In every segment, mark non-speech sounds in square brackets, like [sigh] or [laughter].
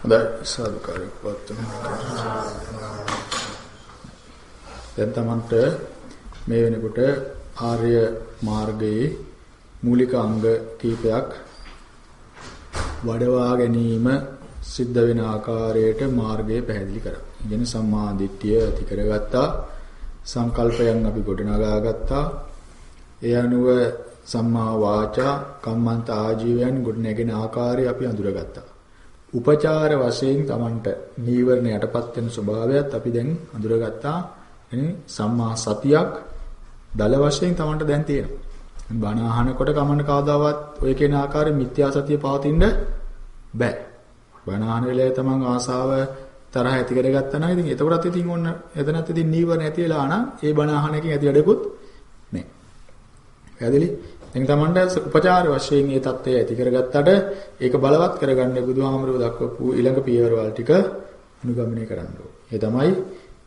හොඳයි සාදුකාරයක් පවත්වමු. දැන් තමන්ට මේ වෙනකොට ආර්ය මාර්ගයේ මූලික අංග කීපයක් වඩවා ගැනීම සිද්ධ වෙන ආකාරයට මාර්ගය පැහැදිලි කරා. ඉගෙන සම්මා දිට්ඨිය ඇති කරගත්තා. සංකල්පයන් අපි ගොඩනගා ගත්තා. ඒ අනුව සම්මා වාචා කම්මන්ත ආජීවයන් ගොඩනැගෙන ආකාරය අපි අඳුරගත්තා. උපචාර වශයෙන් Tamanට නීවරණ යටපත් වෙන ස්වභාවයත් අපි දැන් අඳුරගත්තා. එනි සම්මා සතියක් දල වශයෙන් Tamanට දැන් තියෙනවා. බණ අහනකොට කමන්න කවදාවත් ඔය කියන ආකාරයෙන් මිත්‍යා සතිය පවතින්න බෑ. බණ අහන වෙලාවේ තමන් ආසාව තරහ ඇති කරගත්තා නම් ඉතින් එතකොටත් ඉතින් ඔන්න එතනත් ඉතින් නීවරණ ඇති වෙලා නම් ඒ බණ අහන එකෙන් ඇති වැඩකුත් නෑ. පැහැදිලි? දැන් තමන්ට උපචාර වශයෙන් මේ தත්ත්වය ඇති කරගත්තට ඒක බලවත් කරගන්න බුදුහාමරුව දක්වපු ඊළඟ පියවරවල් ටික අනුගමනය කරන්න ඒ තමයි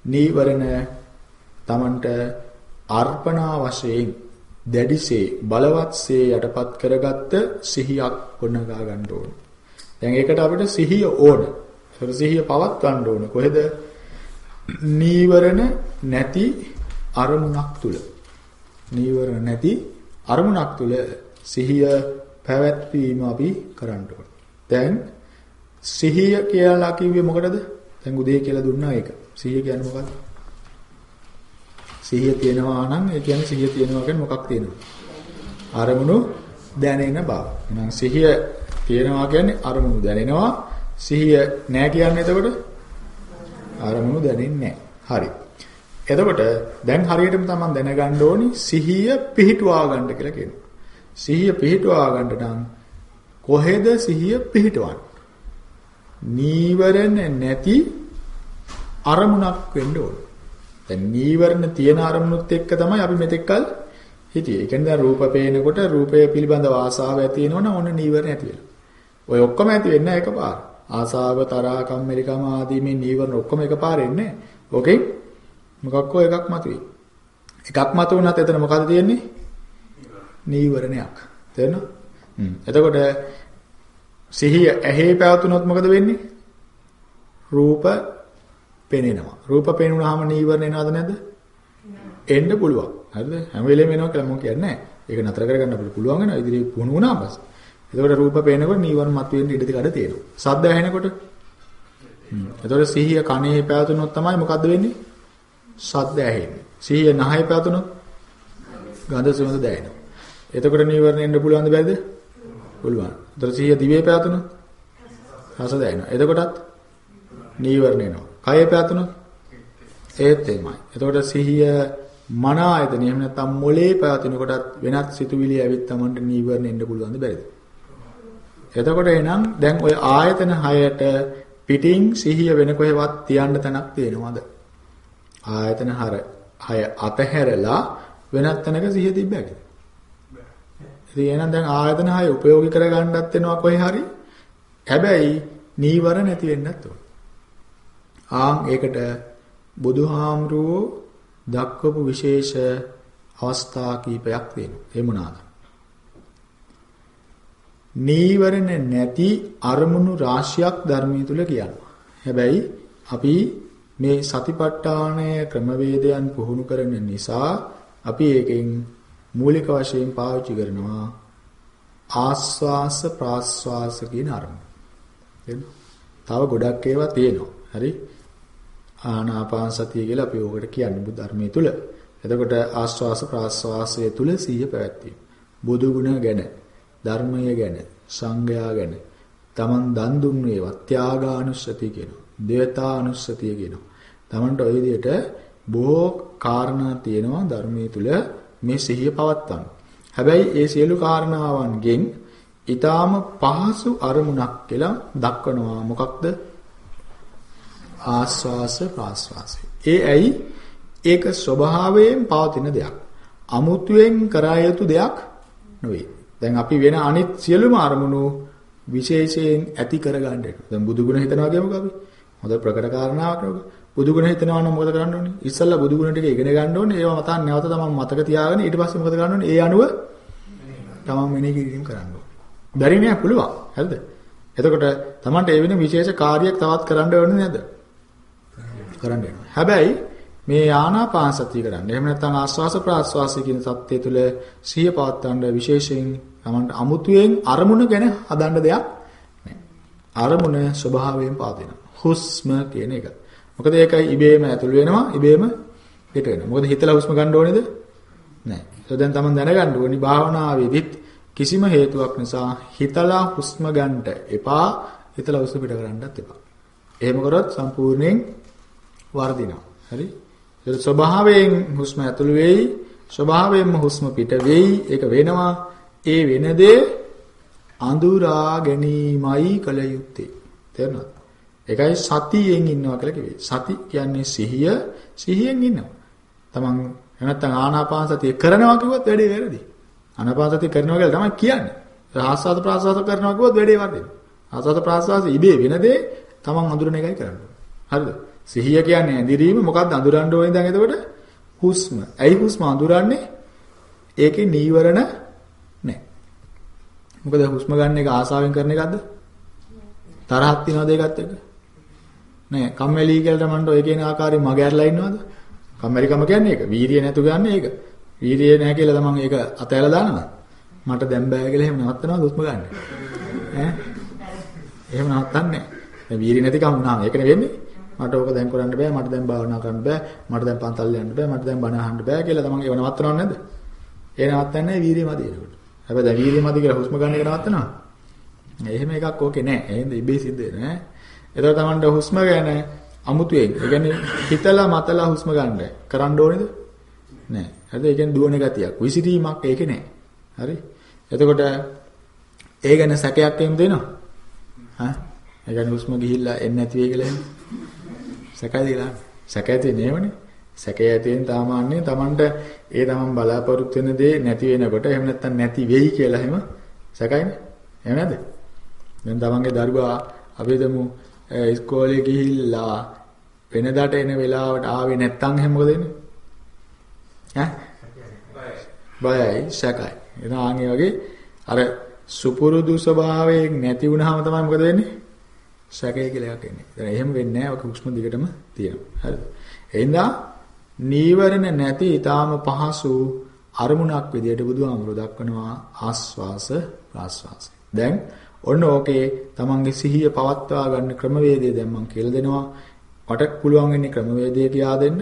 නීවරණ තමන්ට අර්පණා වශයෙන් දැඩිසේ බලවත්සේ යටපත් කරගත්ත සිහියක් ගොඩනගා ගන්න ඕන. දැන් ඒකට අපිට සිහිය ඕන. ඒක සිහිය පවත්වන්න ඕන. කොහෙද? නීවරණ නැති අරමුණක් තුල. නීවරණ නැති අරමුණක් තුල සිහිය පැවැත්වීම අපි කරන්න ඕන. දැන් සිහිය කියලා කිව්වේ මොකටද? දැන් උදේ කියලා දුන්නා ඒක. සිහිය කියන්නේ මොකක්ද? සිහිය තියෙනවා නම් ඒ කියන්නේ සිහිය තියෙනවා කියන්නේ මොකක් තියෙනවද? අරමුණු දැනෙන බව. එහෙනම් සිහිය තියෙනවා කියන්නේ අරමුණු දැනෙනවා. සිහිය නැහැ කියන්නේ එතකොට අරමුණු දැනෙන්නේ නැහැ. හරි. එතකොට දැන් හරියටම තමයි දැනගන්න ඕනි සිහිය පිහිටුවා ගන්න කියලා කියනවා. සිහිය පිහිටුවා ගන්න නම් කොහෙද සිහිය පිහිටවන්නේ? නීවරණ නැති අරමුණක් වෙන්න ඕනේ. දැන් නීවරණ තියෙන අරමුණුත් එක්ක තමයි අපි මෙතෙක්කල් හිටියේ. ඒ කියන්නේ දැන් රූප පේනකොට රූපය පිළිබඳව ආසාව ඇති වෙනවනම් ඔන්න නීවරණ ඇති වෙනවා. ඔය ඔක්කොම ඇති වෙන්නේ නැහැ එකපාර. ආසාව, තරහ, කම්මැලිකම ආදී මේ නීවරණ ඔක්කොම එකපාර එන්නේ නැහැ. මොකක් හෝ එකක් මතුවේ. එකක් මතු වුණත් එතන මොකද තියෙන්නේ? නීවරණයක්. තේරෙනවද? හ්ම්. එතකොට සිහිය ඇහි පැවතුනොත් මොකද වෙන්නේ? රූප පෙනෙනවා. රූප පෙනුනහම නීවරණ එනවද නැද්ද? එන්න පුළුවන්. හරිද? හැම වෙලේම එනවා කියලා මම කියන්නේ නැහැ. ඒක නතර කරගන්න අපිට පුළුවන් වෙනවා. ඉදිරියේ පුහුණු වුණා පස්සේ. එතකොට රූප පේනකොට නීවරණ මතුවෙන්න ඉඩ තිකඩ තියෙනවා. ශබ්ද ඇහෙනකොට හ්ම්. එතකොට සිහිය කනේ පැවතුනොත් තමයි මොකද්ද වෙන්නේ? ශබ්ද ඇහෙන්නේ. සිහිය නහය පැවතුනොත් ගඳ සුවඳ දැනෙනවා. එතකොට නීවරණ එන්න පුළුවන්ද බැරිද? පුළුවන්. එතකොට සිහිය දිවේ පැවතුනොත් රස දැනෙනවා. එතකොටත් නීවරණ එනවා. කය පැතුනොත් ඒත් එමය. එතකොට සිහිය මන ආයතන එහෙම නැත්නම් මොලේ පැවතුනකොටත් වෙනත් සිතුවිලි ඇවිත් Tamanට නීවරණ එන්න පුළුවන්ද බැරිද? එතකොට එනම් දැන් ওই ආයතන හයට පිටින් සිහිය වෙන කොහෙවත් තියන්න තැනක් තියෙනවද? ආයතන හර හය අතහැරලා වෙනත් තැනක සිහිය තිබ්බැද? ඉතින් එහෙනම් දැන් ආයතන හය ප්‍රයෝගික කරගන්නත් වෙනවා කොහේ හරි. හැබැයි නීවරණ නැති වෙන්නත් ඕන. ආන් ඒකට බුදුහාමුදුරුවෝ දක්වපු විශේෂ අවස්ථා කීපයක් තියෙනවා. ඒ මොනවාද? නීවරණ නැති අරමුණු රාශියක් ධර්මයේ තුල කියනවා. හැබැයි අපි මේ සතිපට්ඨානය ක්‍රමවේදයන් පුහුණු කරන නිසා අපි ඒකෙන් මූලික වශයෙන් පාවිච්චි කරනවා ආස්වාස ප්‍රාස්වාස කියන අරමුණ. තව ගොඩක් ඒවා තියෙනවා. හරි? ආනාපාන සතිය කියලා අපි ඕකට කියන්නේ බුදු ධර්මයේ තුල. එතකොට ආස්වාස ප්‍රාස්වාසය තුල සිහිය පැවැත්වීම. බුදු ගුණ ගැන, ධර්මය ගැන, සංඝයා ගැන, තමන් දන් දුන්නේ වත්‍යාගානුස්සතිය කියනවා. දේවතානුස්සතිය කියනවා. තමන්ට ওই විදිහට බොහෝ කාරණා තියෙනවා ධර්මයේ තුල මේ සිහිය පවත්වන්න. හැබැයි ඒ සියලු කාරණාවන්ගෙන් ඊටාම පහසු අරමුණක් කියලා දක්වනවා මොකක්ද ආස්වාස ප්‍රාස්වාසය. ඒ ඇයි ඒක ස්වභාවයෙන් පවතින දෙයක්. අමුතුවෙන් කරා යුතු දෙයක් නෙවෙයි. දැන් අපි වෙන අනිත් සියලුම අරමුණු විශේෂයෙන් ඇති කරගන්න වෙනවා. දැන් බුදු ගුණ හිතනවා කියමුකෝ අපි. හොඳ ප්‍රකට කාරණාවක් නේද? බුදු ගුණ හිතනවා නම් මොකද කරන්න ඕනේ? ඉස්සල්ලා බුදු ගුණ ටික ඉගෙන ගන්න ඕනේ. ඒවා මතන් නැවත තමන් මතක තියාගෙන ඊට පස්සේ මොකද කරන්න ඕනේ? ඒ අනුව තමන් මෙනෙහි කිරීම කරන්න ඕනේ. බැරි නෑ පුළුවන්. හරිද? එතකොට Tamanට ඒ වෙන විශේෂ කාර්යයක් තවත් කරන්න ඕනේ නේද? කරන්න වෙනවා. හැබැයි මේ ආනාපාන සතිය කරන්න. එහෙම නැත්නම් ආස්වාස ප්‍රාස්වාසය කියන සත්‍යය තුළ සිහිය පවත්වන්න විශේෂයෙන් Tamanට අමුතුවෙන් අරමුණ ගැන හදන්න දෙයක් නැහැ. අරමුණ ස්වභාවයෙන් පවතිනවා. හුස්ම කියන එක. මොකද ඒක ඉබේම ඇතුල් වෙනවා, ඉබේම පිට වෙනවා. මොකද හිතලා හුස්ම ගන්න ඕනේද? නැහැ. ඒක දැන් Taman දැනගන්න ඕනි භාවනාවේදීත් කිසිම හේතුවක් නිසා හිතලා හුස්ම ගන්නට එපා, හිතලා හුස්ම පිට කරන්නත් එපා. එහෙම කරොත් සම්පූර්ණයෙන් වර්ධිනවා. හරි? ඒක ස්වභාවයෙන් හුස්ම ඇතුළු වෙයි, ස්වභාවයෙන්ම හුස්ම පිට වෙයි. ඒක වෙනවා. ඒ වෙන දේ අඳුරා ගැනීමයි කල යුත්තේ. තේරුණාද? ඒකයි සතියෙන් ඉන්නවා කියලා කිව්වේ. සති කියන්නේ සිහිය, සිහියෙන් ඉන්නවා. තමන් නැත්නම් ආනාපාන සතිය කරනවා කිව්වොත් වැඩේ වැරදි. ආනාපාන සතිය කරනවා කියලා තමයි කියන්නේ. ආස්වාද ප්‍රාස්වාද කරනවා කිව්වොත් වැඩේ වර්ධිනවා. ආස්වාද ප්‍රාස්වාද ඉබේ වෙන දේ තමන් අඳුරන එකයි කරන්නේ. හරිද? සිහිය කියන්නේ ඇඳිරීම මොකක්ද අඳුරන්න ඕනේ දැන් එතකොට? හුස්ම. ඇයි හුස්ම අඳුරන්නේ? ඒකේ නීවරණ නැහැ. මොකද හුස්ම ගන්න එක ආසාවෙන් කරන එකක්ද? තරහක් තියනවද ඒකත් එක්ක? නෑ. කම්මැලි කියලා මන්ට ඔය කියන ආකාරයෙන් මග ඇරලා ඉන්නවද? කම්මැලිකම කියන්නේ ඒක. වීරිය නැතු ගන්න ඒක. වීරිය නැහැ කියලා තමන් ඒක අතහැරලා දානවා. මට දැන් බෑ කියලා එහෙම නවත්තනවද හුස්ම ගන්න? ඈ? එහෙම නවත්තන්නේ නෑ. දැන් වීරිය නැතිකම වුණාම ඒකනේ වෙන්නේ. මට ඕක දැන් කරන්න බෑ මට දැන් භාවනා කරන්න බෑ මට දැන් පන්තල් යන්න බෑ මට දැන් බණ අහන්න බෑ කියලා තමන් ඒව නවත්තනව නේද? ඒ නවත්තන්නේ වීරිය මදි ඒකට. හැබැයි දැන් වීරිය මදි කියලා හුස්ම ගන්න එක නවත්තනවා. එහෙම එකක් ඕකේ නෑ. එහෙනම් ඉබේ සිද්ධ වෙන්නේ නෑ. ඒතර තමන්ට හුස්ම ගැන අමුතුවෙන් ඒ කියන්නේ හිතලා මතලා හුස්ම ගන්න කරන්න ඕනේද? නෑ. හරිද? ඒ කියන්නේ දුවන ගතියක්. විසිරීමක් ඒකේ නෑ. හරි? එතකොට ඒ ගැන සැකයක් එහෙම දෙනවා. හා? ඒ කියන්නේ හුස්ම ගිහිල්ලා එන්නේ නැති වෙයි කියලා එහෙම. සැකයි දීලා. සැකයි තියෙනේවනේ. සැකය ඇතිවෙන සාමාන්‍යයෙන් Tamanට ඒ Taman බලාපොරොත්තු වෙන දේ නැති වෙනකොට එහෙම නැත්නම් නැති වෙයි කියලා එහෙම සැකයිනේ. එහෙම නැද්ද? දැන් Tamanගේ දරුවා අපි දමු ඉස්කෝලේ ගිහිල්ලා වෙනදාට එන වෙලාවට ආවේ නැත්නම් එහෙම මොකද වෙන්නේ? ඈ? බයයි සැකයි. එන ආන්ගේ වගේ අර සුපුරුදු ස්වභාවයෙන් නැති වුනහම තමයි මොකද වෙන්නේ? සැකය කියලා එකක් එන්නේ. දැන් එහෙම වෙන්නේ නැහැ. ඔක හුස්ම දිගටම තියෙනවා. හරිද? එහෙනම් නීවරණ නැති ඊටාම පහසු අරමුණක් විදියට බුදුහාමුදුරුවෝ දක්වනවා ආස්වාස ප්‍රාස්වාස. දැන් ඔන්න ඕකේ තමන්ගේ සිහිය පවත්වා ගන්න ක්‍රමවේදය දැන් මම කියලා දෙනවා. මට පුළුවන් වෙන්නේ ක්‍රමවේදය කියා දෙන්න.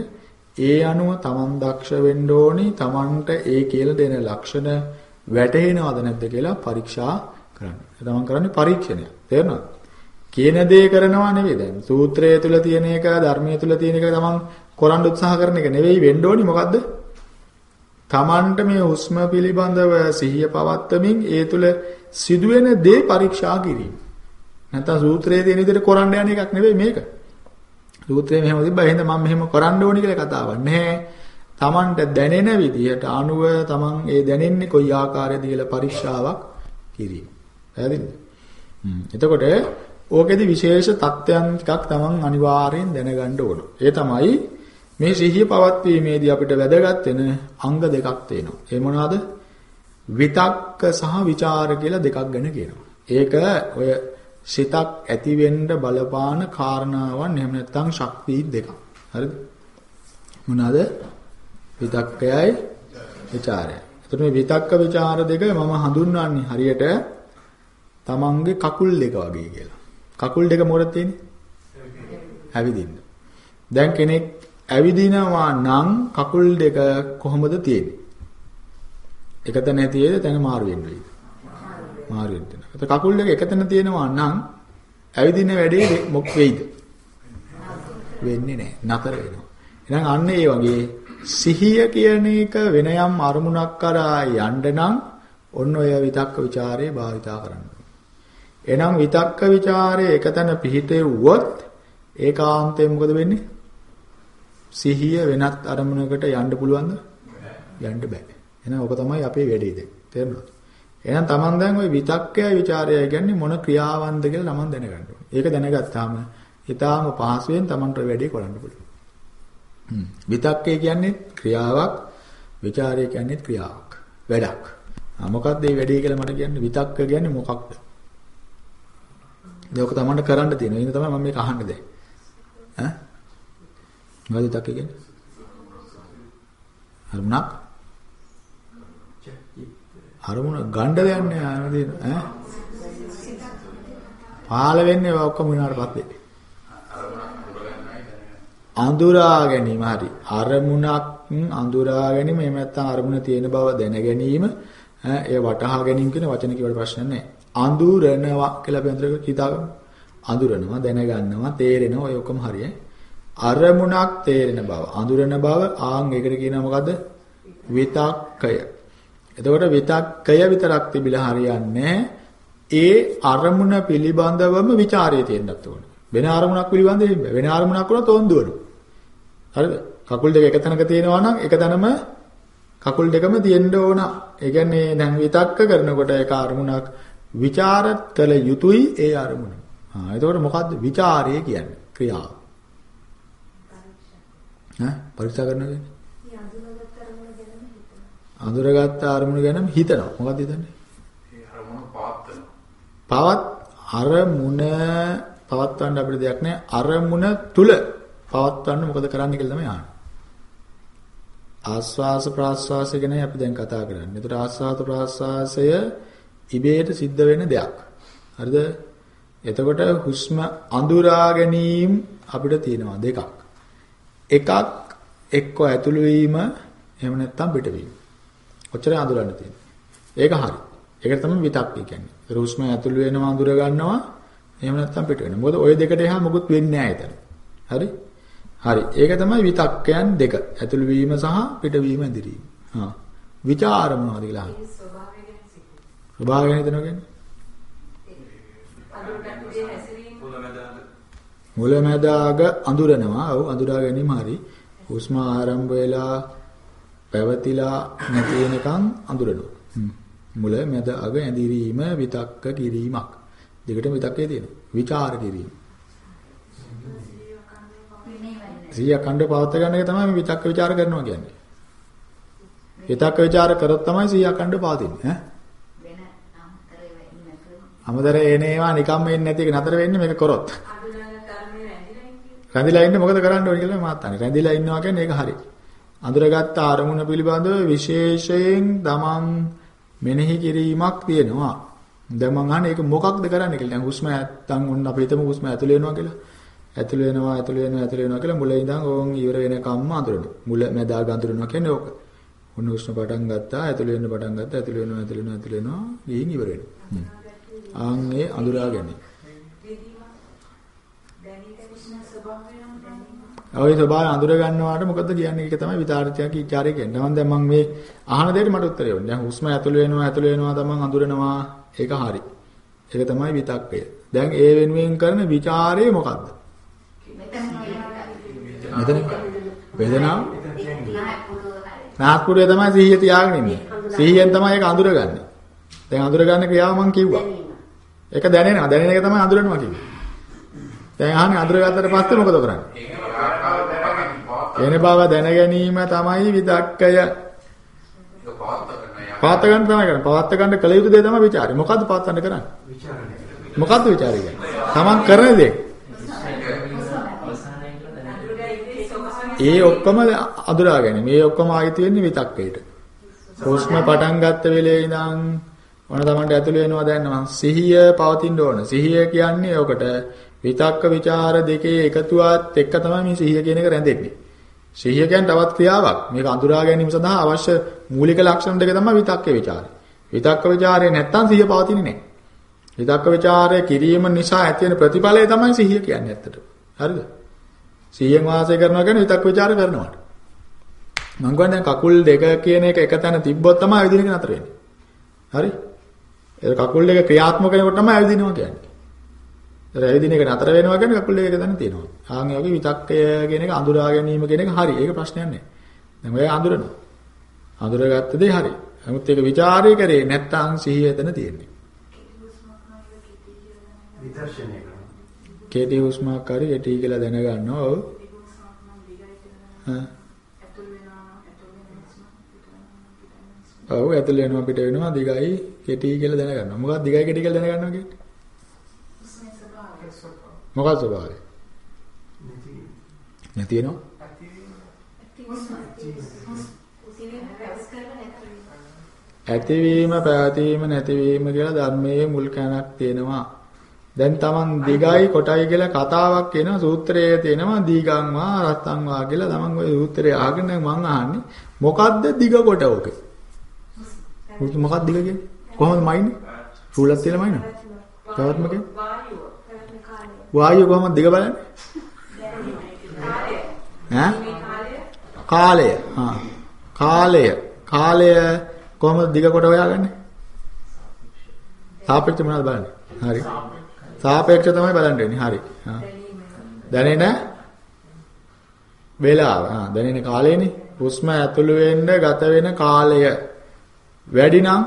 ඒ අනුව තමන් දක්ෂ වෙන්න ඕනි. තමන්ට ඒ කියලා දෙන ලක්ෂණ වැටහෙනවද නැද්ද කියලා පරීක්ෂා කරන්න. තමන් කරන්නේ පරීක්ෂණය. තේරුණාද? කියන දේ කරනවා නෙවෙයි දැන්. සූත්‍රය තුල තියෙන එක, ධර්මයේ තුල තියෙන එක තමන් කරන්න උත්සාහ කරන එක නෙවෙයි වෙන්න ඕනි මොකද්ද? තමන්ට මේ හුස්ම පිළිබඳව සිහිය පවත්වමින් ඒ තුල සිදුවෙන දේ පරීක්ෂා කිරීම. නැත්නම් සූත්‍රයේ තියෙන විදිහට කරන්න යන එකක් නෙවෙයි මේක. සූත්‍රයේ මෙහෙම තිබ්බා එහෙනම් මම මෙහෙම කරන්න ඕනි කියලා කතාවක් නැහැ. තමන්ට දැනෙන විදිහට අනුව තමන් ඒ දැනෙන්නේ කොයි ආකාරයේද කියලා පරීක්ෂාවක් කිරීම. පැහැදිලිද? හ්ම්. එතකොට ඕකෙදි විශේෂ தත්ත්වයන් ටිකක් තමන් අනිවාර්යෙන් දැනගන්න ඕන. ඒ තමයි මේ සිහිය පවත්වීමේදී අපිට වැදගත් වෙන අංග දෙකක් තියෙනවා. ඒ මොනවාද? විතක්ක සහ ਵਿਚාර කියලා දෙකක් ගැන කියනවා. ඒක ඔය සිතක් ඇති වෙන්න බලපාන කාරණාවන් එහෙම නැත්නම් ශක්ති දෙකක්. හරිද? මොනවාද? විතක්කයයි ਵਿਚාරයයි. එතකොට මේ විතක්ක ਵਿਚාර දෙක මම හඳුන්වන්නේ හරියට තමන්ගේ කකුල් දෙක වගේ කියලා. කකුල් දෙක මොකටද තියෙන්නේ? ඇවිදින්න. දැන් කෙනෙක් ඇවිදිනවා නම් කකුල් දෙක කොහොමද තියෙන්නේ? එක තැන ඇතියේද තැන මාරු වෙන්නේ? මාරු වෙන්න. ඒත් කකුල් දෙක එක තැන තියෙනවා නම් ඇවිදින වැඩේ මොක් වෙයිද? වෙන්නේ නැහැ. නතර වෙනවා. එහෙනම් අන්න ඒ වගේ සිහිය කියන එක වෙන යම් අරමුණක් කරා යන්න නම් ඔන්න ඔය විතක්ක ਵਿਚාරය භාවිතා කරන්න. එහෙනම් විතක්ක ਵਿਚාරය එකතන පිහිටෙව්වොත් ඒකාන්තයෙන් මොකද වෙන්නේ? සිහිය වෙනත් අරමුණකට යන්න පුළුවන්ද? යන්න බෑ. එහෙනම් ඕක තමයි අපේ වැඩේ දැන්. තේරුණාද? එහෙනම් Taman දැන් ওই විතක්කය, ਵਿਚාරය කියන්නේ මොන ක්‍රියාවන්ද කියලා Taman දැනගන්න ඕනේ. ඒක දැනගත්තාම ඊටාම පහසුවෙන් Tamanට වැඩේ කරන්න පුළුවන්. හ්ම්. විතක්කය කියන්නේ ක්‍රියාවක්, ਵਿਚාරය කියන්නේ ක්‍රියාවක්. වැඩක්. ආ මොකක්ද මේ වැඩේ කියලා මට කියන්නේ විතක්ක කියන්නේ මොකක්ද? ඒක Tamanට කරන්න තියෙනවා. ඒක තමයි මම මේක අහන්න දැන්. ඈ මොකද විතක්ක කියන්නේ? අරමුණක් අරමුණ ගණ්ඩ දෙයක් නෑ ආනදී ඈ? පාල වෙන්නේ ඔක්කොම විනාඩ පස්සේ. අඳුරා ගැනීම හරි. අරමුණක් අඳුරා ගැනීම එහෙම නැත්නම් අරමුණ තියෙන බව දැන ගැනීම ඒ වටහා ගැනීම කියන වචන කිව්වට ප්‍රශ්න නැහැ. අඳුරනවා කියලා අපි අඳුරක හිතාගමු. අඳුරනවා දැනගන්නවා තේරෙනවා ඔය ඔක්කොම හරියයි. අරමුණක් තේරෙන බව, අඳුරන බව ආන් එකට කියනවා මොකද? විතක්කය. එතකොට විතක්කය විතරක් තිබිලා හරියන්නේ ඒ අරමුණ පිළිබඳවම ਵਿਚාරය තියෙන්නත් ඕන. වෙන අරමුණක් පිළිබඳව නෙමෙයි. වෙන අරමුණක් වුණා තොන්දුවලු. හරිද? කකුල් දෙක එක තැනක තියෙනවා නම් එක තැනම කකුල් දෙකම තියෙන්න ඕන. ඒ කියන්නේ දැන් විතක්ක කරනකොට ඒක අරමුණක් ਵਿਚාර කළ යුතුයි ඒ අරමුණ. ආ එතකොට මොකද්ද ਵਿਚාරය කියන්නේ? ක්‍රියාව. ඈ පරීක්ෂා කරනවා කියන්නේ? අඳුරගත්ත අරමුණ ගැනම හිතනවා. මොකද්ද හිතන්නේ? ඒ අරමුණ පවත්වන. පවත් අරමුණ පවත්වන්න අපිට දෙයක් නැහැ. අරමුණ තුල පවත්වන්න මොකද කරන්න කියලා තමයි අහන්නේ. ආස්වාස ප්‍රාස්වාසය ගැන අපි දැන් කතා කරන්නේ. ඒතර ආස්වාස ප්‍රාස්වාසය ඉබේට සිද්ධ වෙන දෙයක්. හරිද? එතකොට හුස්ම අඳුරා ගැනීම අපිට තියෙනවා දෙකක්. එකක් එක්ක ඇතුළු වීම එහෙම නැත්නම් පිටවීම. ඔච්චර අඳුරන්න තියෙනවා. ඒක හරි. ඒකට තමයි විතක්කය කියන්නේ. හුස්ම ඇතුළු වෙනවා අඳුර ගන්නවා එහෙම නැත්නම් පිට වෙනවා. මොකද ওই දෙකට එහා මොකුත් වෙන්නේ නැහැ එතන. හරි? හරි. ඒක තමයි විතක්කයන් දෙක. ඇතුළු වීම සහ පිටවීම ඇදිරීම. හා. විචාර මොනවද කියලා අහන්න. ස්වභාවය ගැන සිතන. ස්වභාවය ගැන හිතනවා කියන්නේ? මුලමදාග මුලැමැදාග අඳුරනවා. ඔව් අඳුරා ගැනීම හරි. හුස්ම ආරම්භ වෙලා පැවතිලා නැති වෙනකන් අඳුරනවා. මුල මැද අග ඇඳිරීම විතක්ක කිරීමක්. දෙකටම විතක්කේ තියෙනවා. විචාර කිරීම. සිය අඛණ්ඩ පවත්ව ගන්න එක තමයි මේ විතක්ක ਵਿਚාර කරනවා කියන්නේ. විතක්ක ਵਿਚාර කරොත් තමයි සිය අඛණ්ඩ පවතින්නේ ඈ. වෙන අමතර වෙන්නේ නැතුව. අමතර එනේවා නිකම්ම එන්නේ නැති එක නතර වෙන්නේ මේක කරොත්. රැඳිලා ඉන්නේ. මොකද කරන්න ඕනේ කියලා මාත් අහන්නේ. රැඳිලා ඉන්නවා කියන්නේ ඒක හරි. අඳුරගත්ත අරමුණ පිළිබඳව විශේෂයෙන් තමන් මෙනෙහි කිරීමක් තියෙනවා. දැන් මං අහන්නේ ඒක මොකක්ද කරන්න කියලා. දැන් හුස්ම නැත්තම් ඔන්න අපි හිතමු හුස්ම ඇතුළ වෙනවා කියලා. ඇතුළ වෙනවා ඇතුළ වෙනවා ඇතුළ වෙනවා කියලා මුල ඉඳන් ඕන් ඉවර වෙනකම්ම අඳුරනවා. මුල මැදාග අඳුරනවා කියන්නේ ඕක. ඔන්න හුස්ම පටන් ගත්තා ඇතුළ වෙන්න පටන් ගත්තා ඇතුළ වෙනවා ඇතුළ වෙනවා ඇතුළ වෙනවා ගිහින් ඉවර වෙනවා. ආන් ඒ අඳුරා ගැනීම. දැනීම විශ්න ස්වභාවය නම් දැනීම. ඔය ස්වභාවය අඳුර ගන්නවාට මොකද්ද කියන්නේ? ඒක තමයි විතාර්ථයක් විචාරය කියන්නේ. මම දැන් මම මේ අහන දෙයට මට උත්තරය ඕනේ. දැන් හුස්ම ඇතුළ වෙනවා ඇතුළ වෙනවා තමන් අඳුරනවා. ඒක හරි. ඒක තමයි විතක්කය. දැන් ඒ වෙනුවෙන් කරන ਵਿਚාරය මොකද්ද? මෙතන මෙතන වේදනාව නෑ පුරුව හරි නාස්පුරේ තමයි සිහිය තියාගෙන ඉන්නේ. සිහියෙන් තමයි ඒක අඳුරගන්නේ. දැන් අඳුරගන්න ක්‍රියාව මම කිව්වා. දැනීම ඒක දැනෙනවා. දැනෙන එක තමයි අඳුරනවා කියන්නේ. දැන් අහන්නේ අඳුර ගත්තට පස්සේ මොකද කරන්නේ? එන බව දැන ගැනීම තමයි විදක්කය. පාත ගන්න තමයි කරන්නේ. පාත ගන්න කල යුතු දේ තමයි ਵਿਚාරය. මොකද්ද පාත ගන්න කරන්නේ? ਵਿਚාරණය. මොකද්ද ਵਿਚාරය කියන්නේ? තමන් කරන දේ. ඒ ඔක්කොම අඳුරා ගැනීම. මේ ඔක්කොම ආයි තියෙන්නේ විතක්කේට. හුස්ම පටන් ගත්ත වෙලේ ඉඳන් ඔන තමන්ට ඇතුළේ වෙනවා දැන් මං සිහිය පවතින්න ඕන. සිහිය කියන්නේ ඔකට විතක්ක ਵਿਚාර දෙකේ එකතුවත් එක්ක තමයි මේ සිහිය කියන එක රැඳෙන්නේ. සිහිය කියන්නේ තවත් ක්‍රියාවක්. මේක අඳුරා ගැනීම සඳහා අවශ්‍ය මූලික ලක්ෂණ දෙක තමයි විතක්ක ਵਿਚාරය. විතක්ක ਵਿਚාරය නැත්තම් සිහිය පවතින්නේ නැහැ. විතක්ක ਵਿਚාරය කිරීම නිසා ඇති වෙන ප්‍රතිඵලය තමයි සිහිය කියන්නේ ඇත්තට. හරිද? සිහියෙන් වාසය කරනවා කියන්නේ විතක්ක ਵਿਚාර කරනවාට. මම කියන්නේ කකුල් දෙක කියන එක එක තැන තිබ්බොත් තමයි ඇවිදින එක නතර වෙන්නේ. හරි? ඒ කකුල් දෙක ක්‍රියාත්මක වෙනකොට තමයි ඇවිදිනවා කියන්නේ. ඒතර ඇවිදින එක නතර වෙනවා කියන්නේ කකුල් දෙක එක තැන තියෙනවා. ආන් ඒ වගේ විතක්කය කියන එක අඳුරා ගැනීම කියන එක හරි. ඒක ප්‍රශ්නයක් නෑ. දැන් ඔය අඳුරනවා. අඳුරගත්ත දේ හරි. නමුත් ඒක ਵਿਚාරය කරේ නැත්තම් සිහිය එතන තියෙන්නේ. විදර්ශනය කරනවා. කේටි හුස්මක් හරි එටි කියලා දැනගන්නවා. ඔව්. ඔව් ඇතුළ වෙනවා පිට වෙනවා දිගයි කෙටි කියලා දැනගන්නවා. මොකක්ද දිගයි කෙටි කියලා දැනගන්නවා කියන්නේ? මොකක්ද ස්වභාවය? නැති වෙනවා. ඇතිවීම පැවතීම නැතිවීම කියලා ධර්මයේ මුල් කැණක් තියෙනවා. දැන් Taman දිගයි කොටයි කියලා කතාවක් කියනවා සූත්‍රයේ තියෙනවා දීගං වා රත්තං වා කියලා Taman ওই සූත්‍රය අහගෙන මං අහන්නේ මොකද්ද දිග කොට ඕකේ? මොකක්ද දිග කියන්නේ? කොහොමද මයින්නේ? රූලක් තියලා මයින්නේ? පැවැත්ම කියන්නේ? වායුව. වායුව කොහොමද දිග බලන්නේ? ඈ? මේ කාලය කාලය. හා. කාලය. කාලය කොහොමද දිග කොට හොයාගන්නේ? සාපේක්ෂ මොනවද බලන්නේ? හරි. සාපේක්ෂ තමයි බලන්න වෙන්නේ. හරි. හා. දැනෙන වේලාව. හා දැනෙන කාලයනේ. හුස්ම ඇතුළු වෙන්න ගත වෙන කාලය වැඩි නම්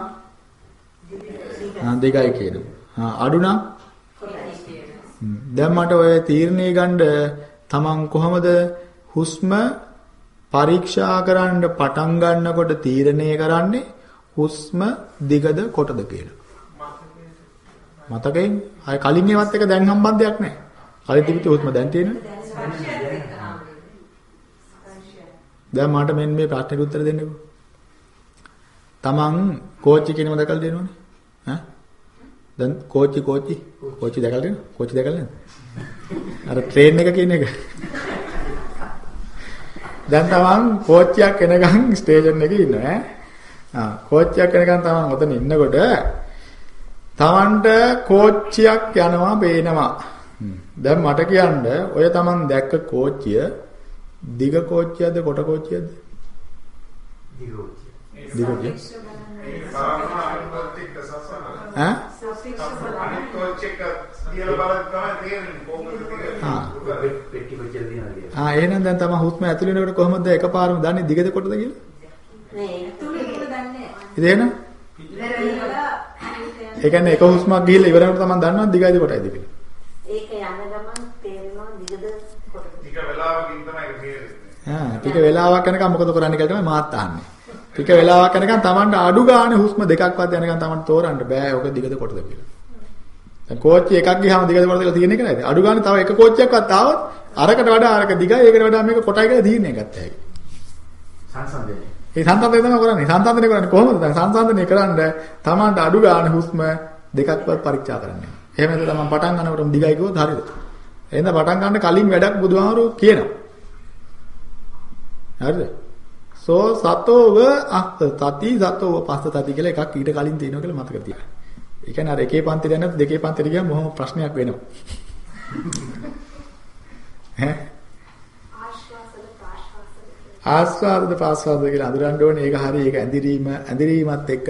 හා දෙකයි කියනවා. හා අඩු නම් හ්ම්. දැන් මට ඔය තීරණය ගන්න තමන් කොහොමද හුස්ම පරීක්ෂා කරන්න පටන් ගන්නකොට තීරණය කරන්නේ හුස්ම දිගද කොටද කියලා. මතකයෙන් අය කලින් ඒවත් එක දැන් සම්බන්ධයක් නැහැ. කලින් තිබිච්ච හුස්ම දැන් තියෙනවනේ. ස්පර්ශයත් එක්ක ආවද? ස්පර්ශය. දැන් මට මෙන්න මේ ප්‍රශ්නෙට උත්තර දෙන්නකෝ. තමන් කෝච්චි කෙනෙක්ව දැකලා දෙනවනේ. ඈ? දැන් කෝච්චි කෝච්චි කෝච්චි දැකලා දෙනවද? කෝච්චි දැකලා නේද? අර ට්‍රේන් එක කියන එක. දැන් තමන් කෝච්චියක් එනකන් ස්ටේෂන් එකේ ඉන්නවා ඈ. ආ කෝච්චියක් එනකන් තමන් ඔතන ඉන්නකොට තමන්ට කෝච්චියක් යනවා පේනවා. දැන් මට කියන්න ඔය තමන් දැක්ක කෝච්චිය දිග කෝච්චියක්ද කොට කෝච්චියක්ද? දිග කෝච්චිය. පෙට්ටි කොච්චර දිනවද කියලා. ආ එහෙනම් දැන් තමයි හුස්ම ඇතුළේ වෙනකොට කොහොමද එකපාරම දන්නේ දිගද කොටද කියලා? නෑ තුල ඒක දන්නේ ඉතින් එහෙනම් නෑ. ඒ කියන්නේ එක හුස්මක් ගිහිල්ලා ඉවර වෙනකොට තමයි දන්නවද දිගයිද කොටයිද කියලා. ඒක යන ගමන් තේරෙනවා දිගද කොටද. ටික වෙලාවකින් තමයි ඒක තේරෙන්නේ. ආ ටික වෙලාවක් යනකම් මොකද කරන්නේ කියලා තමයි මාත් අහන්නේ. ටික වෙලාවක් යනකම් Tamanට අඩු ගානේ හුස්ම දෙකක්වත් යනකම් Tamanට තෝරන්න බෑ ඔක දිගද කොටද කියලා. දැන් කෝච්චි එකක් ගියාම දිගද කොටද කියලා තියෙන එක නේද? අඩු ගානේ තව එක කෝච්චියක්වත් ආවොත් අරකට වඩා අරක දිගයි ඒකට වඩා මේක කොටයි කියලා තීරණය ගත්ත හැකි. සංසන්දනය. ඒ සංසන්දනය තමයි කරන්නේ. සංසන්දනය කරන්නේ කොහොමද? දැන් සංසන්දනය කරන්න Tamanට අඩු ගානේ හුස්ම දෙකක්වත් පරීක්ෂා කරන්න. එහෙම නැත්නම් Taman පටන් ගන්නකොටම දිගයි කිව්වොත් හරියද? එහෙනම් පටන් ගන්න කලින් වැඩක් බුදුහාමුදුරුවෝ කියනවා. හරිද? සෝ සතෝව අස්ත තති සතෝව පස්ත තති කියලා එකක් ඊට කලින් තියෙනවා කියලා මතක තියාගන්න. ඒ කියන්නේ අර එකේ පන්තිට යනත් දෙකේ පන්තිට ගියාම මොහොම ප්‍රශ්නයක් වෙනවා. ඈ ආස්වාදද ප්‍රාස්වාදද කියලා අඳුරන්න ඕනේ. ඒක හරි. ඒක ඇඳිරීම ඇඳිරීමත් එක්ක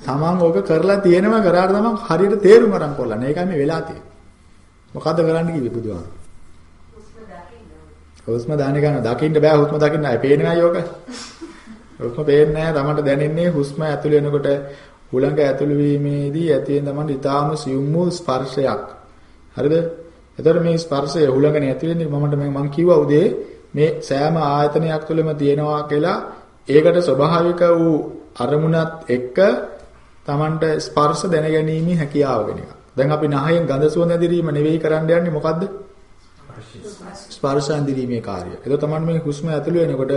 තමන් ඕක කරලා තියෙනවා කරාට තමන් හරියට තේරුම් අරන් කොල්ලන්නේ. ඒකයි මේ වෙලා තියෙන්නේ. මොකද්ද කරන්න කිව්වේ බුදුහාම? හුස්ම දාන්න ගන්න. දකින්න බෑ හුස්ම දකින්න. අය පේන්නේ යෝක. හුස්ම පේන්නේ නැහැ. තමන්ට දැනෙන්නේ හුස්ම ඇතුළේ වෙනකොට හුළඟ ඇතුළු වීමේදී ඇති වෙන තමන්ට ඊටාම සියුම් වූ ස්පර්ශයක්. හරිද? එතකොට මේ ස්පර්ශය හුළඟනේ ඇති වෙන්නේ මමට මම කිව්වා උදේ මේ සෑම ආයතනයක් තුළම තියෙනවා කියලා ඒකට ස්වභාවික වූ අරමුණත් එක්ක Tamanට ස්පර්ශ දැනගැනීමේ හැකියාව වෙන එක. දැන් අපි නහයෙන් ගඳ සුවඳ ඇදිරීම නෙවෙයි කරන්න යන්නේ මොකද්ද? ස්පර්ශ ඇදිරීමේ කාර්යය. ඒක Taman මේ හුස්ම ඇතුළු වෙනකොට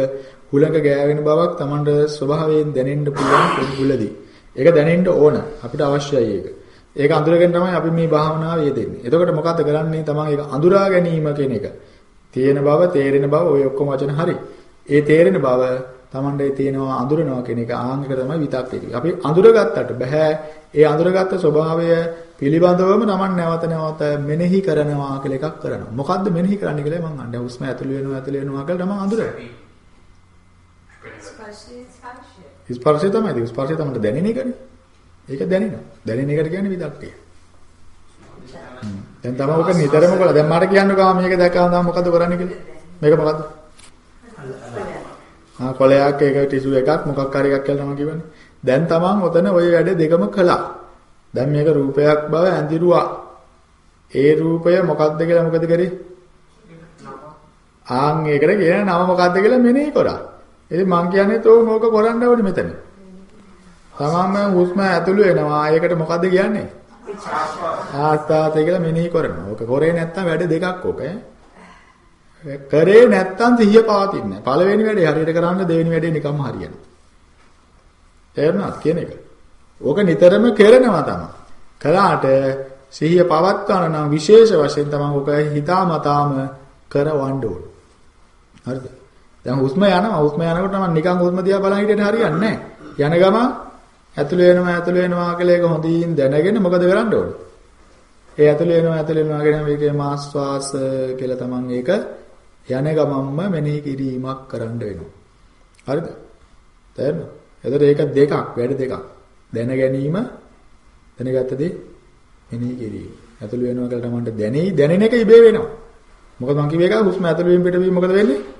හුලඟ ගෑවෙන බවක් Tamanට ස්වභාවයෙන් දැනෙන්න පුළුවන් පුලදී. ඒක දැනෙන්න ඕන. අපිට අවශ්‍යයි ඒක. ඒක අඳුරගෙන තමයි අපි මේ භාවනාව යෙදෙන්නේ. එතකොට මොකද්ද කරන්නේ? Taman ඒක අඳුරා ගැනීම කියන එක. තියෙන බව, තේරෙන බව ඔය ඔක්කොම වචන හරි. ඒ තේරෙන බව Tamande තියෙනවා අඳුරනවා කියන එක ආංගික තමයි විතක්කේ කියන්නේ. අපි අඳුරගත්තට බෑ. ඒ අඳුරගත්ත ස්වභාවය පිළිබඳවම Taman නැවත නැවත මෙනෙහි කරනවා කියලා එකක් කරනවා. මොකද්ද මෙනෙහි කරන්න කියලා මම අහන්නේ. හුස්ම ඇතුළු වෙනවා ඇතුළු වෙනවා කියලා Taman අඳුරනවා. ස්පර්ශය ස්පර්ශය. ස්පර්ශය තමයි. ස්පර්ශය තමයි දැනෙන එකනේ. ඒක දැනෙනවා. දැනෙන එකට කියන්නේ විතක්කේ. දැන් තමයි ඔක නිතරම කළා. දැන් මට කියන්නකෝ මේක දැක්කම තමයි මොකද කරන්නේ කියලා. මේක මොකද්ද? ආ කොලයක් ඒක ටිෂු එකක් මොකක් හරි එකක් කියලා තමයි කියවනේ. දැන් තමන් ඔතන ওই වැඩ දෙකම කළා. දැන් මේක රූපයක් බව ඇඳිරුවා. ඒ රූපය මොකක්ද කියලා මොකද කරේ? ආන් ඒකට කියන නම මොකක්ද කියලා මෙනෙහි කරා. ඉතින් මං කියන්නේ තෝ මොක කරන්න ඕනේ මෙතන. තමන්ම හුස්ම ඇතුළු වෙනවා. ඒකට මොකද්ද කියන්නේ? ආස්වාසය කියලා මෙනෙහි කරනවා. ඔක කරේ නැත්තම් වැඩ දෙකක් ඔක ඈ. කරේ නැත්තම් සිහිය පවතින්නේ නැහැ. පළවෙනි වැඩේ හරියට කරන්න දෙවෙනි වැඩේ නිකම්ම හරියනවා. තේරුණාද කියන එක? ඕක නිතරම කරනවා තමයි. කළාට සිහිය පවත්වන නම් විශේෂ වශයෙන් තමයි ඕක හිතාමතාම කරවන්න ඕන. හරිද? දැන් හුස්ම යනවා. හුස්ම යනකොට මම නිකන් හුස්ම දිහා බලන් හිටියට හරියන්නේ නැහැ. යන ගමන් ඇතුළ වෙනවා ඇතුළ වෙනවා කියලා ඒක හොඳින් දැනගෙන මොකද කරන්න ඕන? ඒ ඇතුළ වෙනවා ඇතුළ වෙනවා කියන මේකේ මාස්වාස කියලා තමන් ඒක යන ගමන්ම මෙනෙහි කිරීමක් කරන්න වෙනවා. හරිද? තේරෙනවද? එතකොට ඒක දෙකක් වැඩ දෙකක්. දැන ගැනීම දැනගත්තදී මෙනෙහි කිරීම. ඇතුළ වෙනවා කියලා තමන්ට දැනෙයි දැනෙන එක ඉබේ වෙනවා. මොකද මං කිව්ව එක හුස්ම ඇතුළ වීම පිට වීම මොකද වෙන්නේ?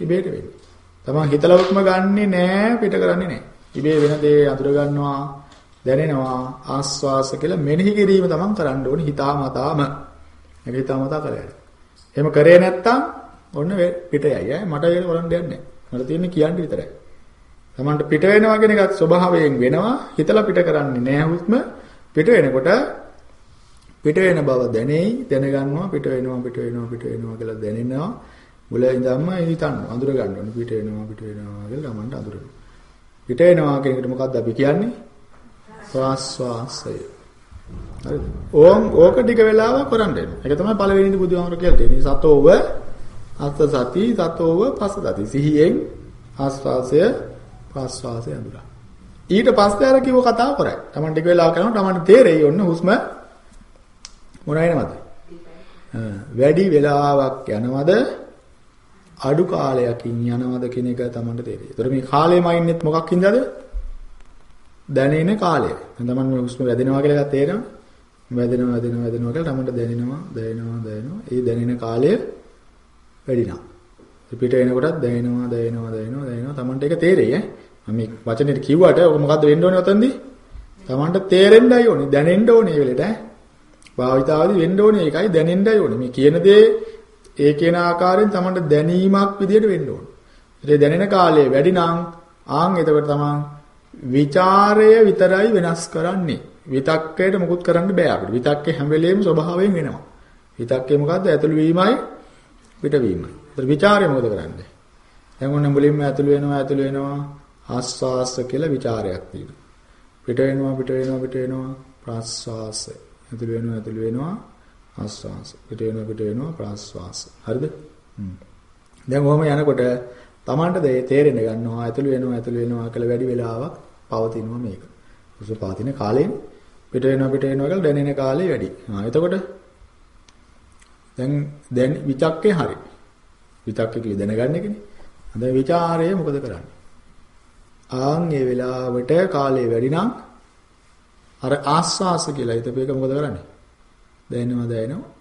ඉබේට වෙන්නේ. තමන් හිතලා හුස්ම ගන්නෙ නෑ පිට කරන්නේ නෑ. ඉබේ වෙන දේ අඳුර ගන්නවා දැනෙනවා ආස්වාස කියලා මෙනෙහි කිරීම තමන් කරන්න ඕනේ හිතාමතාම. ඒක හිතාමතා කරලා. එහෙම කරේ නැත්තම් ඔන්න පිට යයි ඈ මට ඒක වරන් දෙයක් නෑ. මට තියෙන්නේ කියන්න විතරයි. තමන්ට පිට වෙනවා කියන එකත් ස්වභාවයෙන් වෙනවා හිතලා පිට කරන්නේ නෑ හුස්ම පිට වෙනකොට පිට වෙන බව දැනෙයි දැනගන්නවා පිට වෙනවා පිට වෙනවා පිට වෙනවා කියලා දැනෙනවා මුල ඉඳන්ම හිතන්න අඳුර ගන්න ඕනේ. පිට වෙනවා පිට වෙනවා කියලා තමන්ට අඳුරනවා පිට වෙනවා කියන එකට මොකද්ද අපි කියන්නේ? ප්‍රාස්වාසය. හරිද ඕම් ඕක ටික වෙලාවක් කරන්න වෙනවා. ඒක තමයි පළවෙනි බුදුහාමර කියලා තියෙන්නේ. සතෝව අස්ස සති සතෝව පස සති. සිහියෙන් ආස්වාසය ප්‍රාස්වාසය අඳුරා. ඊට පස්සේ අර කිව්ව කතාව කරයි. තමන් ටික වෙලාවක් කරනකොට තමන්ට තේරෙයි ඔන්න හුස්ම මොන වෙනවද? වැඩි වෙලාවක් යනවද අඩු කාලයකින් යනවද කියන එක තමන්ට තේරෙයි. ඒතර මේ කාලෙම ඉන්නෙත් මොකක් හින්දාද? දැනෙන කාලය. දැන් තමන් මේ හුස්ම වැදෙනවා කියලා එකක් තේරෙනවද? වැදෙනවා වැදෙනවා වැදෙනවා කියලා තමන්ට දැනෙනවා දැනෙනවා දැනෙනවා. ඒ දැනෙන කාලය වැඩි නම්. පිට එනකොටත් දැනෙනවා දැනෙනවා දැනෙනවා දැනෙනවා තමන්ට ඒක තේරෙයි ඈ. මම මේ වචනේ කිව්වට ඔක මොකද්ද වෙන්න ඕනේ ඔතනදී? තමන්ට තේරෙන්නයි ඕනේ දැනෙන්න ඕනේ මේ වෙලෙට ඈ. භාවිතාවදී වෙන්න ඕනේ ඒකයි දැනෙන්නයි ඕනේ. මේ කියන දේ ඒ කියන ආකාරයෙන් තමන්ට දැනීමක් විදියට වෙන්න ඕන. ඒ දැනෙන කාලය වැඩි නම් ආන් එතකොට තමන් ਵਿਚාරය විතරයි වෙනස් කරන්නේ. විතක්කයට මුකුත් කරන්න බෑ අපිට. විතක්කේ හැම වෙලෙම ස්වභාවයෙන් වෙනවා. විතක්කේ මොකද්ද? ඇතුළු වීමයි පිටවීමයි. ඒතර ਵਿਚාරය මොකද කරන්නේ? දැන් ඔන්න මුලින්ම ඇතුළු වෙනවා ඇතුළු වෙනවා ආස්වාස කියලා ਵਿਚාරයක් තියෙනවා. පිට වෙනවා පිට වෙනවා පිට වෙනවා ප්‍රාස්වාස. ඇතුළු වෙනවා ඇතුළු වෙනවා ආස්වාස. පිට වෙනවා පිට වෙනවා ප්‍රාස්වාස. හරිද? හ්ම්. දැන් ඔහම යනකොට Tamanට තේරෙන්න ගන්නවා ඇතුළු වෙනවා ඇතුළු වෙනවා කියලා වැඩි වෙලාවක් පවතිනවා මේක. උස පවතින කාලෙන් පිට වෙනවා පිට වෙනවා කියලා දැනෙන කාලේ වැඩි. ආ එතකොට දැන් දැන් විචක්කේ හරි. විතක්කේ කිය දැනගන්න එකනේ. අද ਵਿਚාරය මොකද කරන්නේ? ආන් ඒ වෙලාවට කාලය වැඩි නම් අර ආස්වාස කියලා හිතපේක මොකද කරන්නේ? දැනෙනවා දැනෙනවා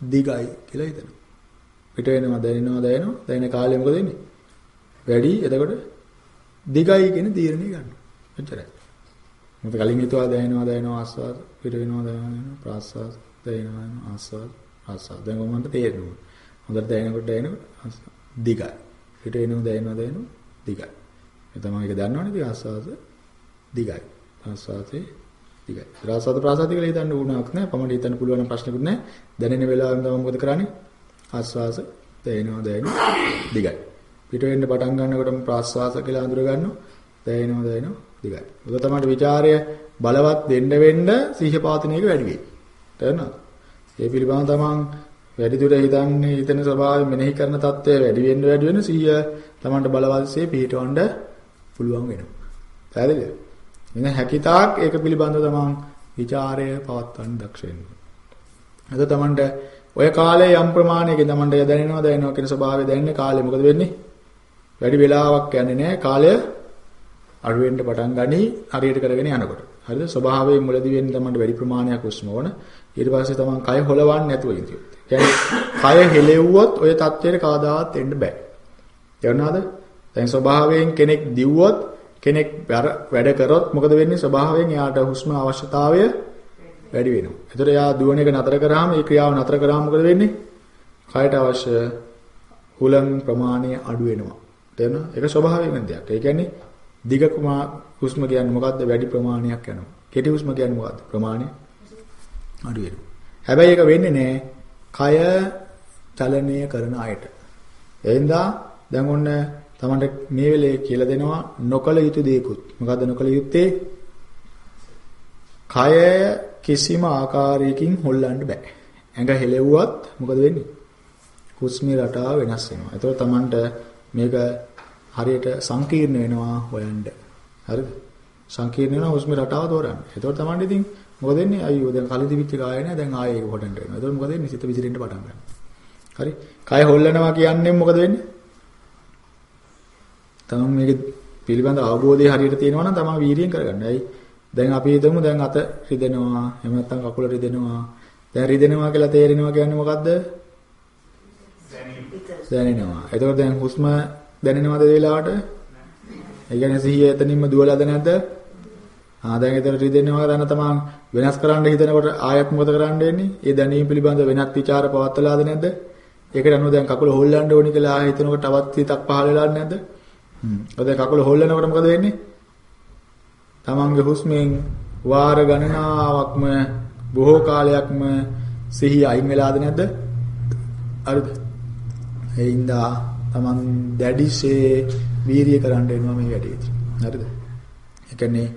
දිගයි කියලා හිතනවා. පිට වෙනවා දැනෙනවා දැනෙනවා දැනෙන කාලය මොකද වෙන්නේ? වැඩි එතකොට දිගයි කියන තීරණය ගන්නවා. එච්චරයි. මොකද කලින් හිතුවා දැනෙනවා දැනෙනවා ආස්වාද පිට වෙනවා දැනෙනවා ප්‍රාස්වාද දැනෙනවා ආස්වාද ආස්වාද දැන් මොකක්ද තේරෙනවා. හොඳට දැනෙනකොට දැනෙනකොට දිගයි. පිට වෙනවා දැනෙනවා දැනෙනවා දිගයි. ඒ තමයි ඒක දන්නවනේ ඉතින් ආස්වාද දිගයි. ආස්වාදේ ටිකයි. ආස්වාද ප්‍රාසාද කියලා හිතන්න ඕනාවක් නැහැ. පමණ හිතන්න පුළුවන් නම් ප්‍රශ්නකුත් නැහැ. දැනෙන වෙලාවෙම තමයි මොකද කරන්නේ? ආස්වාස දැනෙනවා දැනෙනවා දිගයි. පිට වෙන්න පටන් ගන්නකොටම ප්‍රාස්වාස කියලා අඳුර ගන්නවා. දැනෙනවා දැනෙනවා දිගයි. ඔක තමයි ਵਿਚාරය බලවත් දෙන්න වෙන්න සීහ පාතන එක වැඩි වෙයි. තේරෙනවද? ඒ පිළිබඳව තමන් වැඩි දුර හිතන්නේ හිතන ස්වභාවය මෙනෙහි කරන తත්වය වැඩි වෙන්න වැඩි වෙන සීහ තමන්ට බලවත්සේ පිටවන්න පුළුවන් වෙනවා. පැහැදිලිද? වෙන හැකියතාක් ඒක පිළිබඳව තමන් ਵਿਚාරය පවත්වන්න දක්ෂ වෙන්න. අද තමන්ට ඔය කාලේ යම් ප්‍රමාණයකින් තමන්ට දැනෙනවා දැනෙනවා කියන ස්වභාවය දැනෙන කාලේ මොකද වෙන්නේ? වැඩි වෙලාවක් යන්නේ නැහැ කාලය අඩු වෙන්න පටන් ගනි හරියට කරගෙන යනකොට. හරිද? ස්වභාවයෙන් මුලදී වෙන්නේ තමන්ට වැඩි ප්‍රමාණයක් උස්ම ඕන. ඊට පස්සේ තමන් කය හොලවන්නේ නැතුව ඉඳියොත්. කියන්නේ කය හෙලෙව්වොත් ඔය தත්ත්වයට කවදාවත් එන්න බෑ. තේරුණාද? දැන් ස්වභාවයෙන් කෙනෙක් දිව්වොත් කෙනෙක් වැඩ කරොත් මොකද වෙන්නේ ස්වභාවයෙන් එයාට හුස්ම අවශ්‍යතාවය වැඩි වෙනවා. ඒතර එයා දුවන එක නතර කරාම ඒ ක්‍රියාව නතර කරාම මොකද වෙන්නේ? කයට අවශ්‍ය හුලං ප්‍රමාණය අඩු වෙනවා. තේරෙනවද? ඒක ස්වභාවයෙන් වෙන දෙයක්. ඒ කියන්නේ දිග හුස්ම කියන්නේ මොකද්ද? වැඩි ප්‍රමාණයක් යනවා. කෙටි හුස්ම කියන්නේ මොකද්ද? ප්‍රමාණය අඩු වෙනවා. හැබැයි ඒක වෙන්නේ නැහැ කය චලනය කරන අයට. එහෙනම් දැන් ඔන්න තමන්ට මේ වෙලේ කියලා දෙනවා නොකල යුතු දේකුත්. මොකද්ද නොකල යුත්තේ? කය කිසිම ආකාරයකින් හොල්ලන්න බෑ. ඇඟ හෙලෙව්වත් මොකද වෙන්නේ? හුස්මේ රටාව වෙනස් වෙනවා. ඒතකොට තමන්ට මේක හරියට සංකීර්ණ වෙනවා හොයන්න. හරිද? සංකීර්ණ වෙනවා හුස්මේ රටාව තෝරන්න. ඒතකොට තමන්ට ඉතින් මොකද වෙන්නේ? අයියෝ දැන් කලින් තිබිච්ච කාය නෑ දැන් ආයෙ ඒක හොටන්න වෙනවා. ඒතකොට මොකද වෙන්නේ? සිත විසිරෙන්න පටන් ගන්නවා. හරි? කය හොල්ලනවා කියන්නේ මොකද වෙන්නේ? තමන් මේක පිළිබඳ අවබෝධය හරියට තියෙනවා නම් තමන් වීර්යයෙන් කරගන්න. ඇයි? දැන් අපි හිතමු දැන් අත රිදෙනවා, එහෙම නැත්නම් කකුල රිදෙනවා. දැන් රිදෙනවා කියලා තේරෙනවා කියන්නේ මොකද්ද? දැනෙනවා. එතකොට දැන් හුස්ම දැනෙනවද ඒ වෙලාවට? ඒ කියන්නේ සිහිය එතනින්ම දුවලාද නැද්ද? ආ දැන් එතන රිදෙනවා දැන තමන් වෙනස් කරන්න හිතනකොට ආයත් මොකද කරන්න වෙන්නේ? ඒ දැනීම පිළිබඳ වෙනත් ਵਿਚාර පවත්ලාද නැද්ද? ඒකට අනුව දැන් කකුල හොල්ලන්න ඕනි කියලා හිතනකොට තවත් හිතක් පහළ වෙලා නැද්ද? හ්ම්. ඔය කකුල හොල්ලනකොට මොකද වෙන්නේ? තමන්ගේ හුස්මෙන් වාර ගණනාවක්ම බොහෝ කාලයක්ම සිහිය අයින් වෙලාද නැද්ද? හරිද? එයින්දා තමන් දැඩිසේ වීරිය කරන්න වෙනවා මේ වැඩේදී. හරිද? ඒ කියන්නේ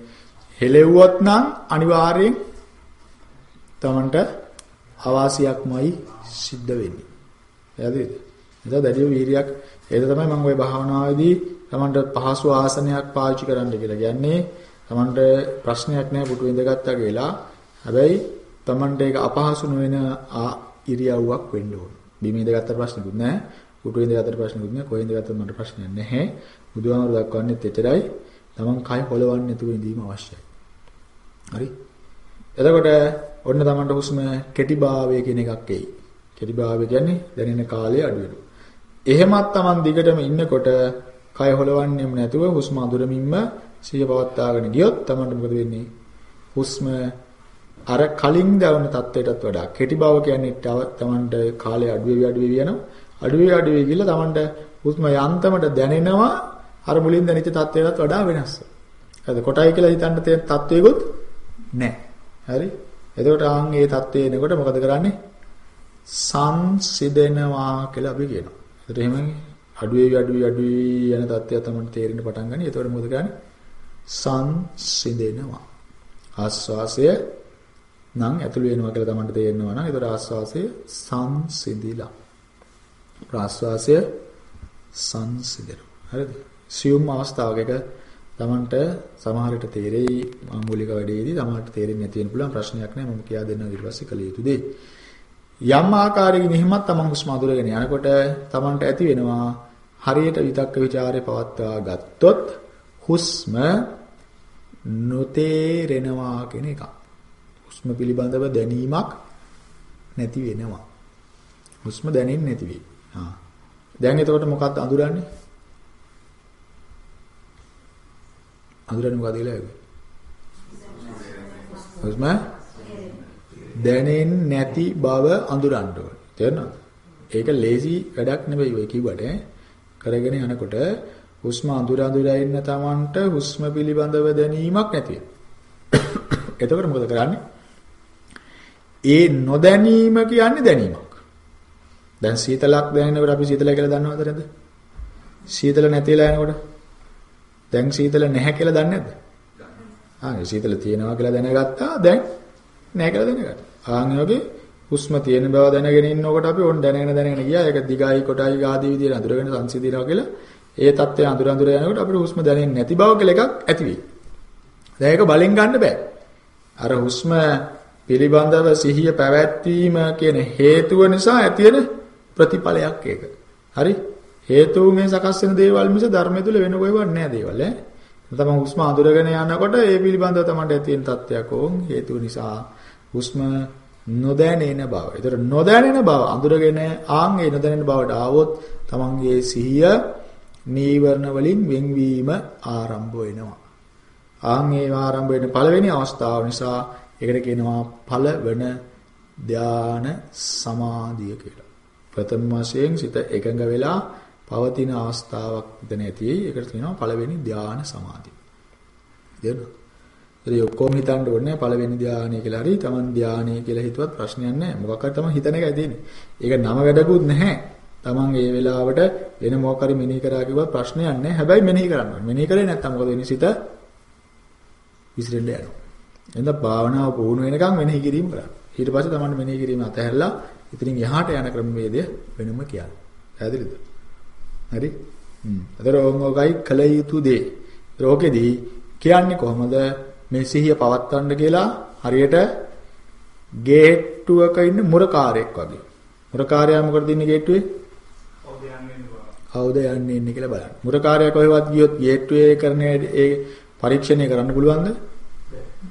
හෙලෙව්වොත් නම් අනිවාර්යෙන් තමන්ට අවාසියක්මයි සිද්ධ වෙන්නේ. හරිද? ඒක දැඩි වීරියක් ඒක තමයි මම ওই භාවනාවේදී තමන්ට පහසු ආසනයක් පාවිච්චි කරන්න කියලා කියන්නේ. තමන්ට ප්‍රශ්නයක් නැහැ පුටු ඉඳගත්තා කියලා. හැබැයි තමන්ට ඒක අපහසු නොවන ඉරියව්වක් වෙන්න ඕන. බිම ඉඳගත්ත ප්‍රශ්නකුත් නැහැ. පුටු ඉඳගත්ත ප්‍රශ්නකුත් නැහැ. කොහෙන්ද ගත්තත් මට ප්‍රශ්නයක් නැහැ. බුදුහාමුදුරු දක්වන්නේත් එතරයි. තමන් කය පොළවන්නේ නැතුව ඉඳීම අවශ්‍යයි. හරි? එතකොට ඔන්න තමන්ට හුස්ම කෙටිභාවය කියන එකක් එයි. කෙටිභාවය කියන්නේ දැනෙන කාලය අඩු වෙනවා. එහෙමත් තමන් දිගටම ඉන්නකොට කය හොලවන්නේම නැතුව හුස්ම අඳුරමින්ම සිය පවත්වාගෙන ගියොත් තමන්ට මොකද වෙන්නේ? හුස්ම අර කලින් දවන තත්වයටත් වඩා කෙටි බව කියන්නේ තමන්ට කාලය අඩු වෙවි අඩු වෙවි යනවා. අඩු වෙවි අඩු වෙවි ගිහලා තමන්ට හුස්ම යන්තමට දැනෙනවා අර මුලින් දැනෙච්ච තත්වයටත් වඩා වෙනස්. හරිද? කොටයි කියලා හිතන්න තියෙන තත්වයකුත් නැහැ. හරි? එතකොට ආන් මේ தත්ත්වය එනකොට මොකද කරන්නේ? සංසිදෙනවා කියලා අපි කියනවා. ඒකට එහෙම අඩු වේවි අඩු වේවි අඩු වේවි යන தත්ත්වය තමයි තේරෙන්න පටන් ගන්නේ. එතකොට මොකද කරන්නේ? සංසිදෙනවා. ආස්වාසය නම් ඇතුළු වෙනවා කියලා තමන්ට තේරෙනවා නම් ඒතර ආස්වාසය සංසිඳිලා. ප්‍රාස්වාසය සංසිඳෙනවා. හරිද? සියුම් අවස්ථාවක එක තමන්ට සමහරට තේරෙයි මූලික වැඩේදී තමන්ට තේරෙන්නේ නැති වෙන පුළුවන් ප්‍රශ්නයක් නෑ මම කියා දෙන්නම් ඊට පස්සේ කළ යුතු දේ. යම් ආකාරයකින් එහෙමත් තමන් හුස්ම අඳුරගෙන යනකොට තමන්ට ඇති වෙනවා හරියට විතක්ක ਵਿਚාරේ පවත්වා ගත්තොත් හුස්ම නොතේරෙනවා කියන එක. හුස්ම පිළිබඳව දැනීමක් නැති වෙනවා. හුස්ම දැනෙන්නේ නැති වෙයි. හා. දැන් එතකොට මොකක්ද අඳුරන්නේ? අඳුරන්නේ මොකද කියලා ඇහුවේ? හුස්ම දැනෙන්නේ නැති බව අඳුරන්න ඕනේ. තේරෙනවද? ඒක ලේසි වැඩක් නෙවෙයි ඔය කිව්වට කරගෙන යනකොට හුස්ම අඳුර අඳුර ඉන්න තමන්ට හුස්ම පිළිබඳව දැනීමක් නැති එතකොට මොකද කරන්නේ? ඒ නොදැනීම කියන්නේ දැනීමක්. දැන් සීතලක් දැනෙනකොට අපි සීතලයි කියලා දන්නවද නැද්ද? සීතල නැතිලා යනකොට දැන් සීතල නැහැ කියලා දන්නේ නැද්ද? ආ සීතල තියෙනවා කියලා දැනගත්තා දැන් නැහැ කියලා දැනගත්තා. ආන් වගේ හුස්ම තියෙන බව දැනගෙන ඉන්නකොට අපි ඕන් දැනගෙන දැනගෙන ගියා. ඒක දිගයි කොටයි ආදී විදිහට අඳුරගෙන සංසිඳිනවා කියලා. ඒ தත්ත්වය අඳුර අඳුර යනකොට අපිට හුස්ම දැනෙන්නේ නැති බව කියලා එකක් ඇති වෙයි. දැන් ඒක බලෙන් ගන්න බෑ. අර හුස්ම පිළිබඳව සිහිය පැවැත්වීම කියන හේතුව නිසා ඇතිවෙන ප්‍රතිඵලයක් ඒක. හරි? හේතුන්ගෙන් සකස් වෙන දේවල් මිස ධර්මය තුල වෙන කොයිවත් නෑ දේවල් ඈ. තමයි හුස්ම අඳුරගෙන යනකොට ඒ පිළිබඳව තමයි ඇති වෙන තත්ත්වයක් ඕන් හේතුව නිසා හුස්ම නොදැනෙන බව. ඒතර නොදැනෙන බව අඳුරගෙන ආන් ඒ නොදැනෙන බවට ආවොත් තමන්ගේ සිහිය නීවරණ වලින් වෙන්වීම ආරම්භ වෙනවා. ආන් ඒ ආරම්භ වෙන පළවෙනි අවස්ථාව නිසා ඒකට කියනවා පළවන ධාන සමාධිය කියලා. ප්‍රථම වශයෙන් සිත එකඟ වෙලා පවතින අවස්ථාවක් දැන ඇති. ඒකට කියනවා පළවෙනි ධාන සමාධිය. දෙන්න. ඒ ඔක්කොම හිතන්න ඕනේ පළවෙනි ධානය කියලා හරි Taman ධානය කියලා හිතුවත් ප්‍රශ්නයක් නැහැ. මොකක් හරි Taman හිතන එකයි තියෙන්නේ. ඒක නම වැඩකුත් නැහැ. Taman ඒ වෙලාවට වෙන මොකක් හරි මෙනෙහි කරා කිව්වත් ප්‍රශ්නයක් නැහැ. හැබැයි මෙනෙහි කරන්න ඕනේ. මෙනෙහි කරේ නැත්නම් මොකද වෙන්නේ? සිත විසිරෙන්න යනවා. එහෙනම් භාවනාව පුහුණු වෙනකන් මෙනෙහි කිරීම කරන්න. ඊට පස්සේ Taman මෙනෙහි කිරීම අතහැරලා ඉතින් එහාට යන ක්‍රමවේදය වෙනම කියන්න. පැහැදිලිද? හරි? හ්ම්. අතර ඕංගෝගයි කල යුතු දේ. රෝකෙදී කියන්නේ කොහොමද මේ සිහිය පවත්වන්න කියලා හරියට ගේට්ටුවක ඉන්න මුරකාරයෙක් වගේ. මුරකාරයා මොකටද ඉන්නේ ගේට්ටුවේ? කවුද යන්නේ ඉන්නේ කියලා බලන්න. මුරකාරයා කොහෙවත් ගියොත් ගේට්ටුවේ කරන ඒ පරීක්ෂණය කරන්න පුළුවන්ද?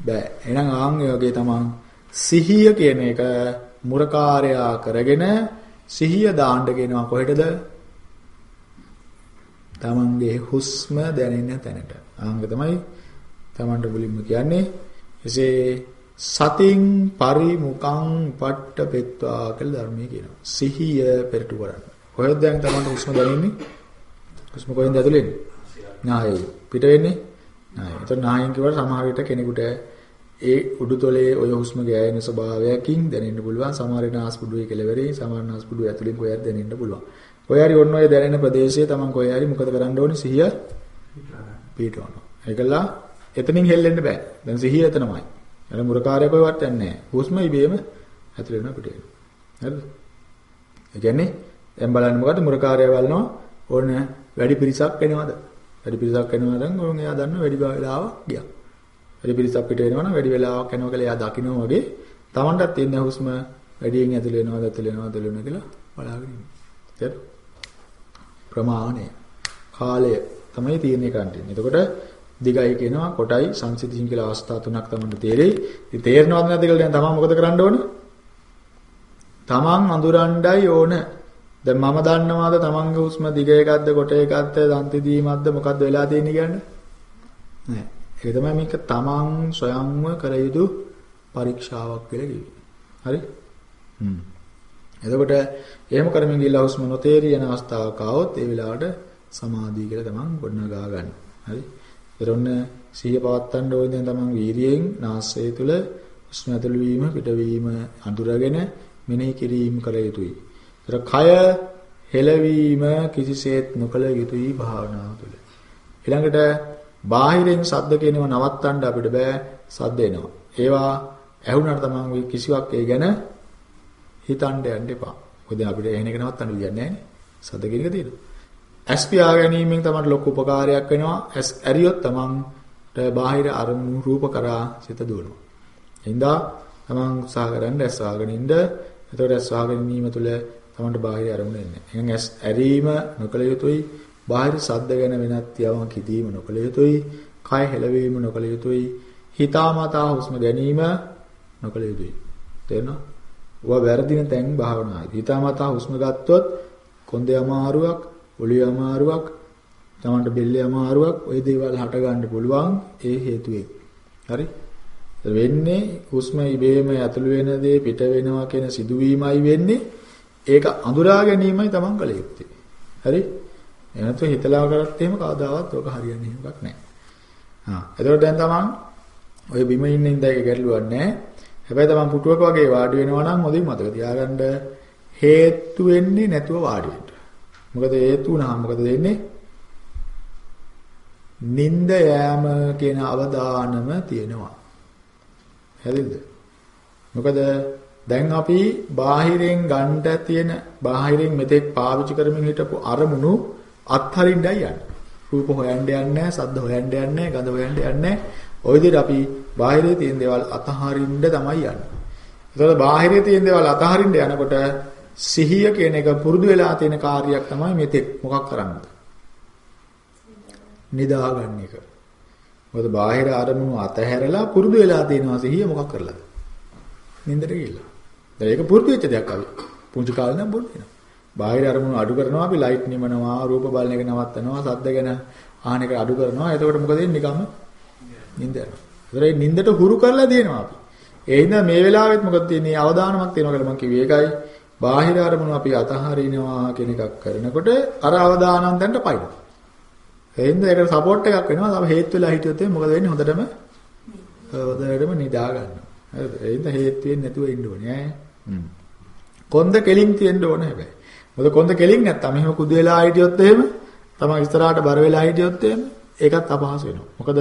බෑ. එහෙනම් ආන් ඒ වගේ තමයි සිහිය කියන එක මුරකාරයා කරගෙන සිහිය දාන්න කියනවා කොහෙටද? තමන්ගේ හුස්ම දැනෙන තැනට. ආංග තමයි තමන්ට මුලින්ම කියන්නේ. එසේ සතින් පරිමුඛං පට්ඨපෙත්වා කියලා ධර්මයේ කියනවා. සිහිය පෙරටු කරන්න. කොහෙද දැන් තමන්ට හුස්ම දැනෙන්නේ? හුස්ම කොහෙන්ද ඇතුලේ එන්නේ? නායය. පිට වෙන්නේ? නායය. එතකොට නායයෙන් කියවට සමහර විට කෙනෙකුට ඒ උඩුතොලේ ඔය හුස්ම ගෑවෙන ස්වභාවයකින් දැනෙන්න පුළුවන්. සමහර වෙලාවට ආස්පුඩුවේ කෙලවරේ, සමහර ආස්පුඩුවේ ඇතුලෙන් කොහෙද දැනෙන්න පුළුවන්. ඔය හරි ඔන්න ඔය දැනෙන ප්‍රදේශයේ Taman කොහේ හරි මොකද කරන්න ඕනේ සිහිය පිටවනවා. ඒකලා එතනින් හෙල්ලෙන්න බෑ. දැන් සිහිය එතනමයි. අර මුරකාරය කොහෙවත් යන්නේ නැහැ. හුස්ම ඉබේම ඇතුළ වෙනවා පිට වෙනවා. හරිද? ඒ කියන්නේ දැන් බලන්න මොකද මුරකාරය බලනවා ඕන වැඩි පිරිසක් එනවද? වැඩි පිරිසක් එනවා නම් ඕන් එයා දන්න වැඩි වෙලාවක් ගියා. වැඩි පිරිසක් පිට වෙනවනම් වැඩි වෙලාවක් යනවා කියලා එයා දකිනවා වගේ Tamanටත් තියෙන හුස්ම වැඩියෙන් ඇතුළ වෙනවද ඇතුළ වෙනවද ඇතුළ වෙනවද කියලා බලාගෙන ඉන්න. හරිද? ප්‍රමාණය කාලය තමයි තීරණය කරන්නේ. එතකොට දිගයි කියනවා කොටයි සංසිද්ධින් කියලා අවස්ථා තුනක් තමයි තේරෙයි. ඉතින් තේරෙනවද නැද්ද කියලා දැන් තමන් මොකද කරන්න ඕන? තමන් අඳුරණ්ඩයි ඕන. දැන් මම දන්නවාද තමන්ගේ හුස්ම දිග එකක්ද කොට එකක්ද දන්ති දීමක්ද මොකද්ද වෙලා තියෙන්නේ කියන්නේ? නෑ. ඒක තමයි මේක තමන් ස්වයංව කර යුතු පරීක්ෂාවක් කියලා කිව්වේ. හරි? හ්ම්. එතකොට එහෙම කරමින් ගිහිල්ලා හුස්ම නොතේරිය යන අවස්ථාවක් ආවොත් ඒ වෙලාවට සමාධිය කියලා තමන් ගොඩනගා ගන්න. හරි? ඒරොන්න සිහිය පවත්තන්න ඕනේ දැන් තමන් වීරියෙන් නාසය තුල හුස්ම ඇතුළු වීම පිටවීම අඳුරගෙන මෙනෙහි කිරීම කළ යුතුයි. ඒතර කය හෙලවීම කිසිසේත් නොකළ යුතුයි භාවනාව තුළ. ඊළඟට බාහිරින් ශබ්ද කියනවා නවත්තන්න අපිට බෑ ශබ්ද එනවා. ඒවා ඇහුණාට තමන් කිසිවක් ඒ ගැන හිතන්න යන්න එපා. මොකද අපිට එහෙන එක නවත්තන්න විදියක් නැහැ නේ. සද්ද කියන එක තියෙනවා. ඇස් පියා ගැනීමෙන් තමයි ලොකු උපකාරයක් වෙනවා. ඇස් ඇරියොත් තමන්ට බාහිර අරමුණු රූප කරා සිත දුවනවා. එහින්දා තමන් උත්සාහ කරන්න ඇස් වහගෙන ඉන්න. එතකොට ඇස් වහගෙන ඉන්නීම තුළ තමන්ට බාහිර අරමුණ එන්නේ. එහෙනම් ඇස් ඇරීම නොකළ යුතුයි. බාහිර සද්ද ගැන වෙනත් යමක් හිතීම නොකළ යුතුයි. කය හෙලවීම නොකළ යුතුයි. හිතාමතා හුස්ම ගැනීම නොකළ යුතුයි. තේරෙනවද? ඔවා වැරදින තැන් භාවනායි. හිතාමතා හුස්ම ගත්තොත් කොන්දේ අමාරුවක්, ඔළුවේ අමාරුවක්, තමන්ට බෙල්ලේ අමාරුවක්, ওই දේවල් හට ගන්න පුළුවන් ඒ හේතුවෙන්. හරි? වෙන්නේ හුස්ම ඉබේම ඇතුළු වෙන දේ පිට වෙනවා කියන සිදුවීමයි වෙන්නේ. ඒක අඳුරා ගැනීමයි තමන් කළ යුත්තේ. හරි? එනතු හිතලා කරත් එහෙම කවදාවත් ඔක හරියන්නේ එකක් නැහැ. හා. එතකොට දැන් තමන් ඔය බිම ඉන්න ඉඳලා ඒක ගැටලුවක් නැහැ. හැබැයි තමන් පුටුවක වගේ වාඩි වෙනවා නම් හොඳින් මතක තියාගන්න හේතු වෙන්නේ නැතුව වාඩි වෙන්න. මොකද හේතු වුණාම මොකද වෙන්නේ? නිින්ද යෑම කියන අවදානම තියෙනවා. හැදෙද්ද? මොකද දැන් අපි බාහිරෙන් ගන්නට තියෙන බාහිරෙන් මෙතෙක් පාවිච්චි කරමින් හිටපු අරමුණු අත්හරින්නයි යන්නේ. රූප හොයන්න යන්නේ නැහැ, සද්ද හොයන්න යන්නේ නැහැ, ගඳ හොයන්න යන්නේ නැහැ. ওই විදිහට අපි බාහිරේ තියෙන දේවල් අතහරින්න තමයි යන්නේ. ඒතකොට බාහිරේ තියෙන දේවල් අතහරින්න යනකොට සිහිය කියන එක පුරුදු වෙලා තියෙන කාර්යයක් තමයි මෙතෙක් මොකක් කරන්නද? නිදා ගන්න එක. මොකද බාහිර අරමුණු අතහැරලා පුරුදු වෙලා තියෙනවා සිහිය මොකක් කරලාද? නින්දට ගිහිල්ලා. දැන් ඒක පුරුදු වෙච්ච දෙයක් අපි. පුංචි කාලේ නම් බොන්න වෙනවා. බාහිර අරමුණු අඩු කරනවා අපි ලයිට් නිමනවා, රූප බලන එක නවත්තනවා, ශබ්ද ගැන ආහන එක අඩු කරනවා. එතකොට මොකද වෙන්නේ? නිකම්ම නිින්ද යනවා. ඒතරේ නිින්දට හුරු කරලා දෙනවා අපි. ඒ හින්දා මේ වෙලාවෙත් මොකද තියෙන්නේ? අවධානමක් තියෙනවා කියලා මම කිව්වේ ඒකයි. බාහිර අරමුණු අපි අතහරිනවා කියන එකක් කරනකොට අර අවධානම් දැන්ට පයින්නවා. ඒ හින්දා ඒකට සපෝට් එකක් වෙනවා. තව හේතු වෙලා හිටියොත් මොකද වෙන්නේ? හොඳටම හොඳටම නිදා ගන්නවා. හරිද? ඒ හින්දා හේතු වෙන්නේ නැතුව ඉන්න ඕනේ ඈ. හ්ම්. කොන්ද කෙලින් තියෙන්න ඕනේ හැබැයි. මොකද කොන්ද කෙලින් නැත්තම් මෙහෙම කුදු වෙලා හිටියොත් එහෙම තමන් ඉස්සරහට බර වෙලා හිටියොත් එහෙම ඒකත් අපහසු වෙනවා. මොකද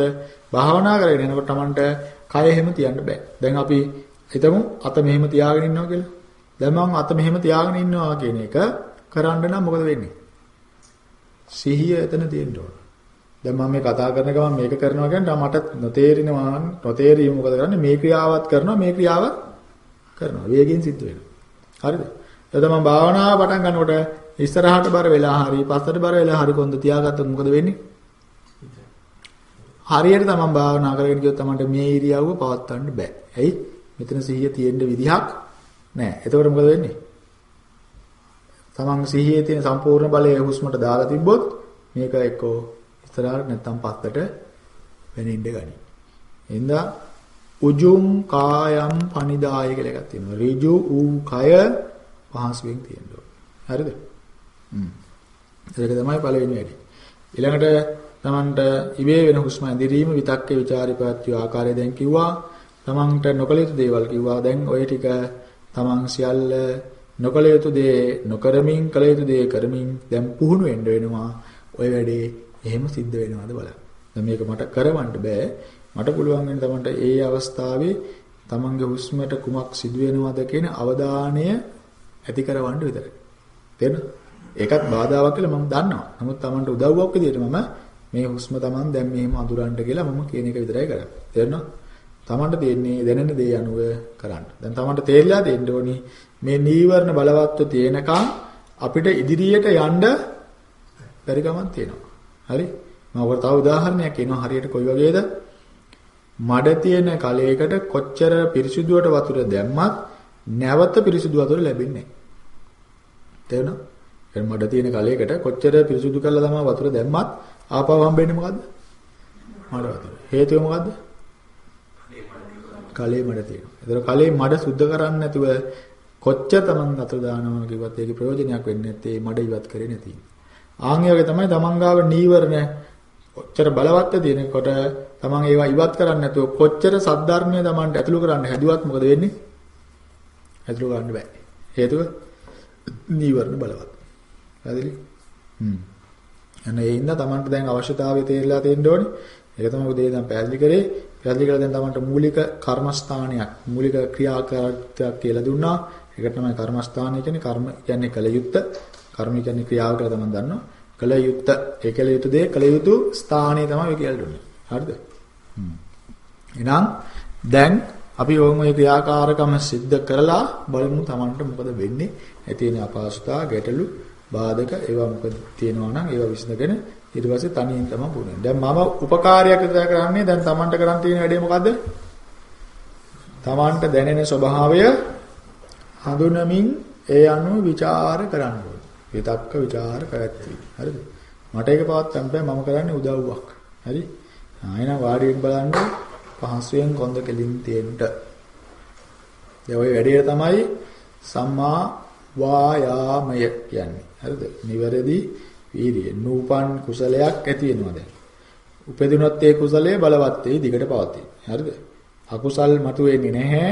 භාවනා කරගෙන යනකොට Tamanට කය එහෙම තියන්න බෑ. දැන් අපි හිතමු අත මෙහෙම තියාගෙන ඉන්නවා කියලා. දැන් මම අත මෙහෙම තියාගෙන ඉන්නවා කියන එක කරන්න නම් මොකද වෙන්නේ? සිහිය එතන තියෙන්න ඕන. දැන් මම මේ කතා කරන ගමන් මේක කරනවා කියන්නේ මට නොතේරෙනවා නොතේරීම මොකද කරන්නේ මේ ක්‍රියාවත් කරනවා මේ ක්‍රියාවත් කරනවා වේගෙන් සිද්ධ වෙනවා. හරිද? එතකොට මම භාවනාව පටන් ගන්නකොට ඉස්සරහට බර වෙලා හරි පස්සට බර වෙලා හරි කොන්ද තියාගත්තොත් මොකද වෙන්නේ? හරියට තමන් භාවනා කරගෙන ගියොත් තමන්ට මේ ඉරියව්ව පවත්වන්න බෑ. ඇයි? මෙතන සිහිය තියෙන්න විදිහක් නෑ. එතකොට මොකද වෙන්නේ? තමන් සිහියේ තියෙන සම්පූර්ණ බලය හුස්මට දාලා තිබ්බොත් මේක එක්කෝ ඉස්සරහට නැත්තම් පස්සට වෙනින්න ගනි. එඳා උජුම් කායම් පනිදාය කියලා එකක් තියෙනවා. ඍජු ඌ කය පහසුවෙන් තියෙනවා. හරිද? හ්ම්. ඒක තමයි පළවෙනි වැඩි. ඊළඟට තමන්ට ඉබේ වෙන හුස්ම ඇඳීම විතක්කේ ਵਿਚාරිපත්‍ය ආකාරය දැන් කිව්වා. තමන්ට නොකල යුතු දේවල් කිව්වා. දැන් ওই ටික තමන් සියල්ල නොකල යුතු දේ නොකරමින් කල යුතු දේ කරමින් දැන් පුහුණු වෙන්න වෙනවා. ওই වැඩේ එහෙම සිද්ධ වෙනවද බලන්න. දැන් මේක මට කරවන්න බෑ. මට පුළුවන් වෙන තමන්ට ඒ අවස්ථාවේ තමන්ගේ හුස්මට කුමක් සිදු වෙනවද කියන අවධානය ඇති කරවන්න විතරයි. තේරෙනවද? ඒකත් බාධාවක් කියලා මම දන්නවා. නමුත් තමන්ට උදව්වක් විදියට මම මේ හුස්ම Taman දැන් මෙහෙම අඳුරන්න කියලා මම කියන එක විතරයි කරන්නේ. තේරෙනවද? Tamanට තියෙන්නේ දැනෙන දේ අනුව කරන්න. දැන් Tamanට තේරිලා දෙන්න ඕනි මේ නීවරණ බලවත්ව තියෙනකන් අපිට ඉදිරියට යන්න බැරි ගමන් තියෙනවා. හරි? මම ඔකට තව උදාහරණයක් කියනවා හරියට කොයි වගේද? මඩ තියෙන කලයකට කොච්චර පිරිසිදුවට වතුර දැම්මත් නැවත පිරිසිදු වතුර ලැබෙන්නේ නැහැ. තේරුණා? ඒ මඩ තියෙන කලයකට කොච්චර පිරිසිදු කරලා තමයි වතුර දැම්මත් ආපහු හම්බෙන්නේ මොකද්ද? මඩ වතුර. හේතුව මොකද්ද? කලේ මඩ තියෙනවා. ඒතර කලේ මඩ සුද්ධ කරන්නේ නැතුව කොච්චර Taman අතර දානවා කිව්වත් ඒකේ ප්‍රයෝජනයක් වෙන්නේ නැත්තේ මඩ ඉවත් කරේ නැති. ආන් ඒ වගේ තමයි Taman ගාව නීවරණ කොච්චර බලවත් තියෙනකොට Taman ඒවා ඉවත් කරන්නේ නැතුව කොච්චර සද්ධර්මයේ Tamanට ඇතුළු කරන්න හැදුවත් මොකද වෙන්නේ? ඇතුළු ගන්න බෑ. හේතුව නීවරණ බලවත්. හරිද? හ්ම්. අන්න ඒ ඉන්න තමන්ට දැන් අවශ්‍යතාවය තේරිලා තියෙන්න ඕනේ. ඒක තමයි උදේ දැන් පැහැදිලි කරේ. පැහැදිලි කරලා දැන් තමන්ට මූලික කර්මස්ථානයක්, මූලික ක්‍රියාකාරීත්වයක් කියලා දුන්නා. ඒක තමයි කර්මස්ථානය කියන්නේ කර්ම කියන්නේ කල යුත්ත. කර්ම කියන්නේ ක්‍රියාව කියලා තමන් දන්නවා. කල යුත්ත, ඒ කල යුතු දේ කල යුතු ස්ථානය තමයි කියලා දුන්නේ. හරිද? එහෙනම් දැන් අපි ඕම ඔය ක්‍රියාකාරකම සිද්ධ කරලා බලමු තමන්ට මොකද වෙන්නේ. ඇති වෙන අපහසුතා, ගැටලු බාධක ඒවා මොකද තියෙනවා නම් ඒවා විසඳගෙන ඊට පස්සේ තනියෙන් තමයි පුරන්නේ. දැන් මම උපකාරයක් කරන්නේ දැන් Tamanට කරන් තියෙන වැඩේ මොකද්ද? Tamanට දැනෙන ස්වභාවය හඳුනමින් ඒ අනුව ਵਿਚාර කරන්න ඕනේ. විතක්ක ਵਿਚාර කරත්වි. හරිද? මට ඒක පවත්තන්න බෑ මම කරන්නේ උදව්වක්. හරි? ආයෙන වාඩියෙන් බලන්න පහසුවෙන් කොන්ද කෙලින් තියෙන්න. දැන් ওই වැඩේ තමයි සම්මා වායාමය කියන්නේ. හරිද? නිවැරදි වීර්යය. නූපන් කුසලයක් ඇති වෙනවා දැන්. උපදිනොත් ඒ කුසලය බලවත් වෙයි දිගට පවතී. හරිද? අකුසල් මතුවෙන්නේ නැහැ.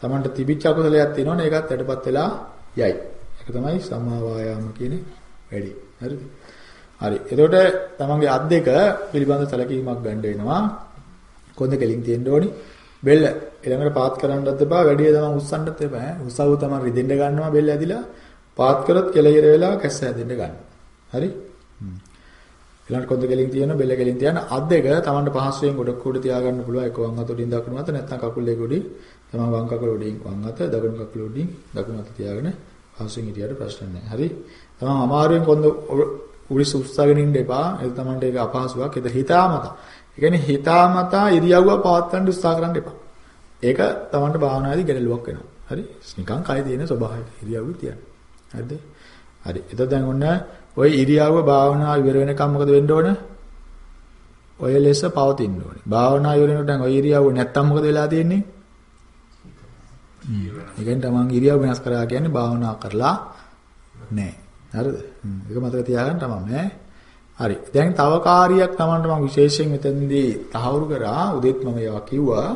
Tamanට තිබිච්ච අකුසලයක් තියෙනවනේ ඒකත් යටපත් වෙලා යයි. ඒක තමයි සම්මා වායාම කියන්නේ වැඩි. හරිද? හරි. එතකොට තමන්ගේ අත් දෙක පිළිබඳ සැලකීමක් ගන්න වෙනවා. කොන්ද කෙලින් තියෙන්න ඕනි. බෙල්ල ඊළඟට පාත් කරන්නත් එපා. වැඩි තමන් උස්සන්නත් එපා. උස්සව තමන් රිදෙන්න ගන්නවා බෙල්ල ඇදිලා. පාත් කරොත් කෙලියර වෙලා කැස්ස හැදෙන්න ගන්න. හරි? ඊළඟට කොන්ද කෙලින් තියෙන බෙල්ල කෙලින් තියන අත් දෙක තමන්ට පහසුවෙන් ගොඩක් උඩ තියාගන්න පුළුවන්. එක වම් අත උඩින් දකුණු අත නැත්නම් කකුල් දෙක උඩින් තමන් වම් කකුල උඩින් වම් අත දකුණු කකුල උඩින් දකුණු අත තියාගෙන පහසුවෙන් හිටියට ප්‍රශ්න නැහැ. හරි? තමන් අමාරුවෙන් කොන්ද උඩිස් උස්සගෙන ඉන්න එපා. ඒක තමන්ට ඒක අපහසුයක්. ඒක හිතාමතා. ඒ කියන්නේ හිතාමතා ඉරියව්ව පවත්වන්න උත්සාහ කරන්න එපා. ඒක තමන්ට භාවනාවේදී ගැටලුවක් වෙනවා. හරි? නිකන් කය තියෙන ස්වභාවය ඉරියව්ව තියන්න. හරිද? හරි. එතකොට දැන් ඔන්න ওই ඉරියව්ව භාවනාව ඉවර වෙනකම් මොකද වෙන්න ඕන? ඔය ලෙස පවතින්න ඕනේ. භාවනාව ඉවර වෙනකොට දැන් ඔය ඉරියව්ව නැත්තම් මොකද වෙලා තියෙන්නේ? ඒ කියන්නේ තමන් ඉරියව් වෙනස් කරා කියන්නේ භාවනා කරලා නැහැ. හරිද? ඒක මතක තියාගන්න තමයි ඈ. හරි. දැන් තව කාර්යයක් Tamanට මම විශේෂයෙන් මෙතනදී තහවුරු කරා. උදේත් මම ඒවා කිව්වා.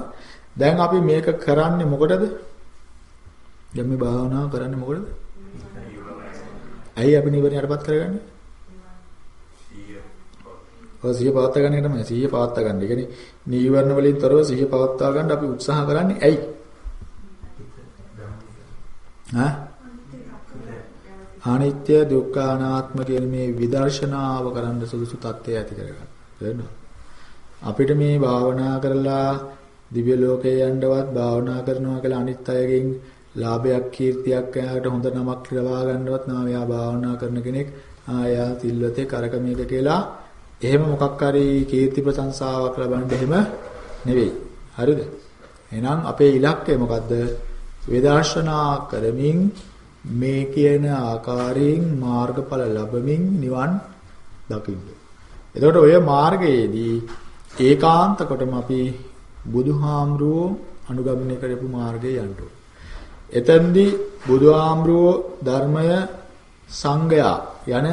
දැන් අපි මේක කරන්නේ මොකටද? දැන් මේ භාවනාව කරන්නේ මොකටද? ඇයි අපි නිවර්ණයටපත් කරගන්නේ? ඔය සිහිය පවත්වා ගන්න එක තමයි සිහිය පවත්වා ගන්න. ඒ කියන්නේ නීවරණ වලින් තොරව සිහිය පවත්වා ගන්න අපි උත්සාහ කරන්නේ ඇයි? ඈ? අනිත්‍ය දුක්ඛ අනාත්ම කියන මේ විදර්ශනාව කරන්න සුදුසු தත්ත්වය ඇති කරගන්න. තේරෙනවද? අපිට මේ භාවනා කරලා දිව්‍ය ලෝකේ යන්නවත් භාවනා කරනවා කියලා අනිත් අයගෙන් ලාභයක් කීර්තියක් එයාට හොඳ නමක් ලබා ගන්නවත් නා එයා භාවනා කරන කෙනෙක් ආයා තිල්වතේ කරක මේක කියලා එහෙම මොකක් හරි කීර්ති ප්‍රශංසාවක් ලබන්න එහෙම නෙවෙයි. හරිද? එහෙනම් අපේ ඉලක්කය මොකද්ද? වේදර්ශනා කරමින් මේ කියන ආකාරයෙන් මාර්ගඵල ලැබමින් නිවන් දකින්න. එතකොට ඔය මාර්ගයේදී ඒකාන්ත කොටම අපි බුදුහාමුදුරුවෝ අනුගමනය කරපු මාර්ගයේ යන්න ඕනේ. එතෙන්දී බුදුහාමුදුරුවෝ ධර්මය සංගයා යන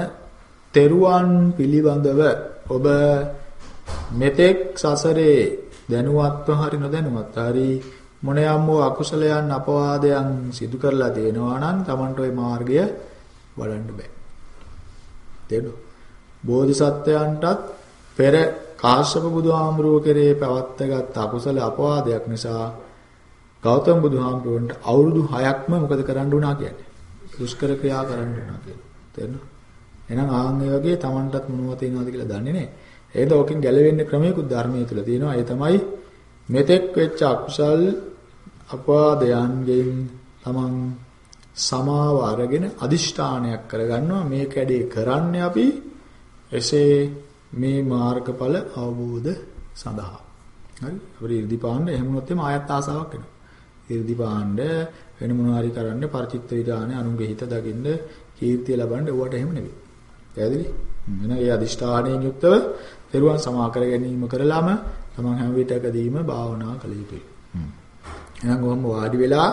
තෙරුවන් පිළිබඳව ඔබ මෙතෙක් සසරේ දැනුවත්ව හරි නොදැනුවත් හරි මොනියම් වූ අකුසලයන් අපවාදයන් සිදු කරලා දෙනවා නම් Tamanට ওই මාර්ගය වඩන්න බෑ. තේරුණා? බෝධිසත්වයන්ටත් පෙර කාශ්‍යප බුදුහාමුදුරුවෝ කෙරේ පැවැත්ගත් අකුසල අපවාදයක් නිසා ගෞතම බුදුහාමුදුරන්ට අවුරුදු 6ක්ම මොකද කරන්න උනා කියන්නේ? දුෂ්කර ක්‍රියා කරන්න උනා කියන්නේ. තේරෙනවද? එහෙනම් ආන් ඒ වගේ Tamanටත් මොනවද තියෙනවද කියලා දන්නේ නැහැ. ඒද ඕකෙන් ගැලවෙන්න ක්‍රමයකුත් ධර්මයේ තුල තියෙනවා. ඒ තමයි මෙතෙක් වෙච්ච අකුසල් අපවාදයන්ගෙන් Taman සමාව අරගෙන අදිෂ්ඨානයක් කරගන්නවා මේ කැඩේ කරන්නේ අපි එසේ මේ මාර්ගඵල අවබෝධ සඳහා. හරි? අපිට 이르දි පාන්න එහෙම වුණොත් එම ආයත් ආසාවක් එනවා. 이르දි පාන්න වෙන මොනවා හරි කරන්න පරිචිත්ත විදානේ අනුන්ගේ හිත දකින්න කීර්තිය ලබන්න ඕවට එහෙම නෙවෙයි. පැහැදිලි? එන ඒ අදිෂ්ඨානයෙන් යුක්තව පෙරුවන් සමා කර ගැනීම කරලාම තමන් හැම විටකදීම භාවනා කළ යුතුයි. එහෙනම් කොහොම වාඩි වෙලා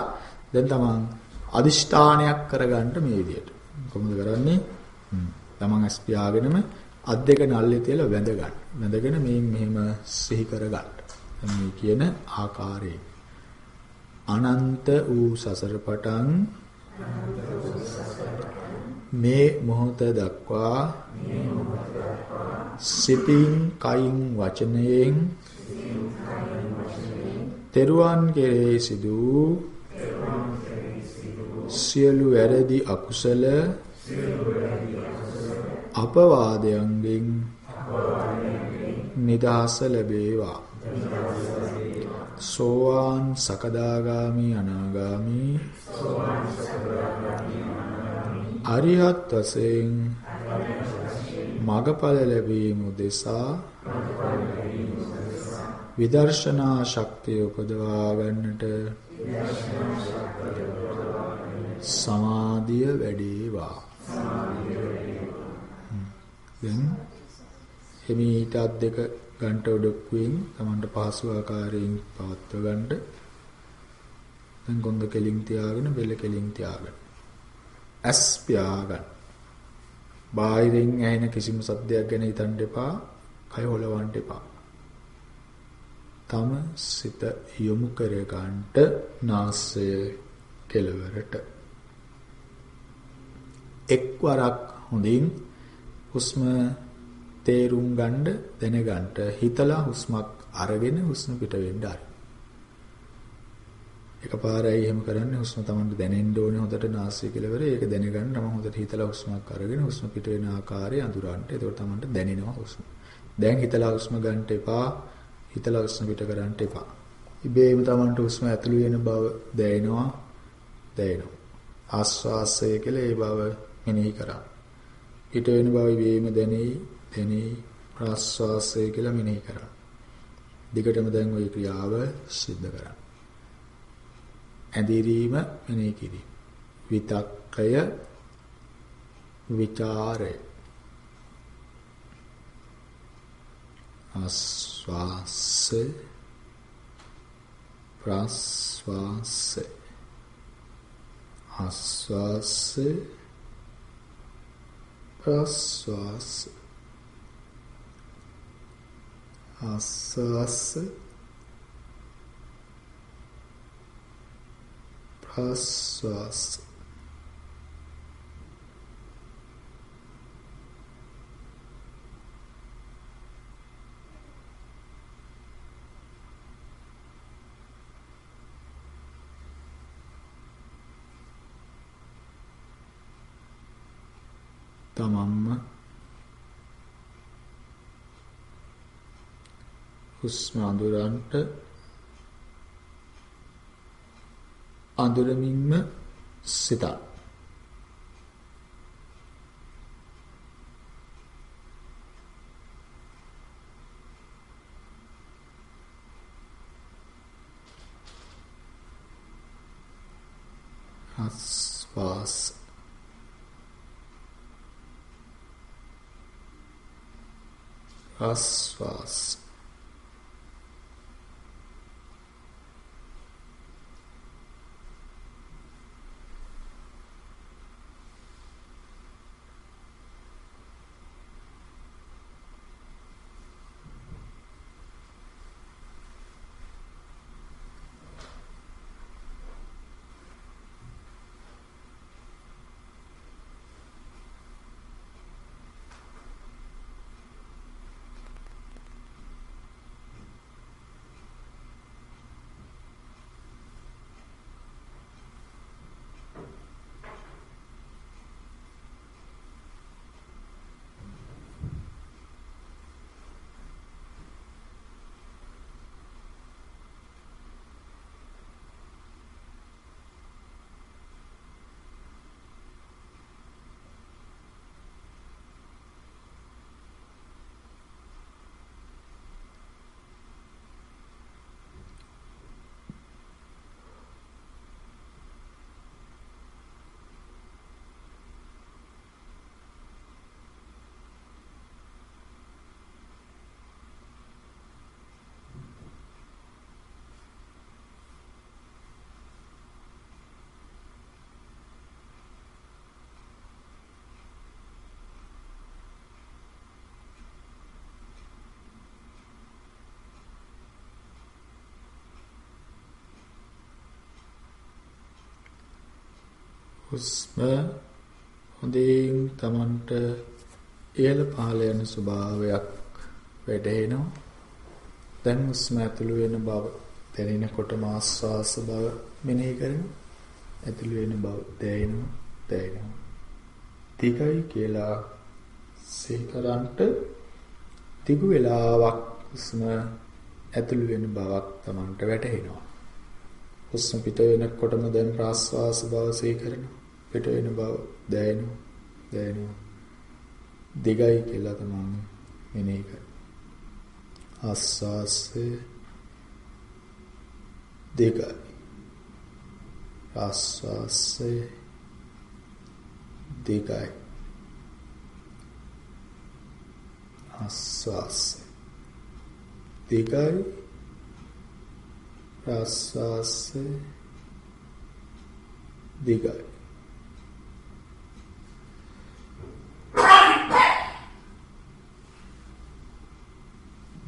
දැන් තමන් අදිෂ්ඨානයක් කරගන්න මේ විදියට. කොහොමද කරන්නේ? තමන් ඇස් පියාගෙනම අත් දෙක නල්ලේ තියලා වැඳ ගන්න. වැඳගෙන මේන් මෙහෙම සිහි කර ගන්න. මේ කියන ආකාරයෙන් අනන්ත වූ සසර පටන් මේ මොහොත දක්වා සිතින් කයින් වචනයෙන් තෙරුවන් කෙරෙහි සිදු සියලු වැරදි අකුසල අපවාදයන්ගෙන් නිදහස ලැබේවා. සෝවාන් සකදාගාමි අනාගාමි. අරිහත් වශයෙන් මගඵල ලැබීම උදෙසා විදර්ශනා ශක්තිය උපදවා ගන්නට සමාධිය වැඩේවා. දැන් එමීට අත් දෙක ගන්ට ඔඩොක්කුවෙන් Tamanට පහසු ආකාරයෙන් පවත්ව ගන්නට දැන් ගොන්ද කෙලින් තියාගෙන බෙල්ල කෙලින් තියාගෙන ඇස් පියාගන්න. බාහිරින් ඇහෙන කිසිම සද්දයක් ගැන හිතන්න එපා. කය හොලවන්න එපා. තම සිත යොමු කර ගන්නට නාසය කෙලවරට එක්වරක් හොඳින් හුස්ම තේරුම් ගන්න දැනගන්න හිතලා හුස්මක් අරගෙන හුස්ම පිට වෙන්න ආරයි. එකපාරයි එහෙම කරන්නේ හුස්ම Tamanට දැනෙන්න ඕනේ හොඳට නාසය කෙලවර ඒක දැනගන්න නම් හොඳට හිතලා හුස්මක් අරගෙන හුස්ම පිට වෙන ආකාරය අඳුරන්න. ඒකට Tamanට දැනෙනවා හුස්ම. දැන් හිතලා හුස්ම ගන්න එපා. හිතලා හුස්ම පිට කරන්න එපා. ඉබේම Tamanට හුස්ම ඇතුළු වෙන බව දැනෙනවා. දැනෙනවා. ආස්වාසය කියලා ඒ බව මෙනෙහි කරා. පිට වෙන බව ඉබේම දැනෙයි දැනෙයි ප්‍රාස්වාසය කියලා මෙනෙහි කරා. දිගටම දැන් ওই ක්‍රියාව සිද්ධ කරා. ඇඳීරීම මෙනෙහි කිරීම. විතක්කය විචාරය ආස්වාස ප්‍රාස්වාස ආස්වාස ප්‍රාස්වාස ආස්වාස ප්‍රස්වාස තමන්ම හුස්ම අඳුරන්ට අඳුරමින්ම සිතා. ආස්වාස් ආස්වාස් හුස්ම හොඳින් Tamanට ඉහළ පහළ යන ස්වභාවයක් වැටහෙනවා. දැන් හුස්ම ඇතුළු වෙන බව දැනෙනකොට ආස්වාස බව මෙනෙහි කරනවා. ඇතුළු වෙන බව දැනෙනවා, දැනෙනවා. තිගයි කියලා සේකරන්ට තිගු වෙලාවක් හුස්ම ඇතුළු වෙන බවක් Tamanට වැටහෙනවා. හුස්ම පිට වෙනකොටම දැන් ප්‍රාශ්වාස බව සීකරනවා. පිට වෙන බව දැනෙනවා. දැනෙනවා. දිගයි කියලා තමයි මෙනෙහි කරන්නේ. ආස්වාසේ දිගයි. ආස්වාසේ දිගයි. ආස්වාසේ දිගයි ප්‍රාශ්වාසය දිගයි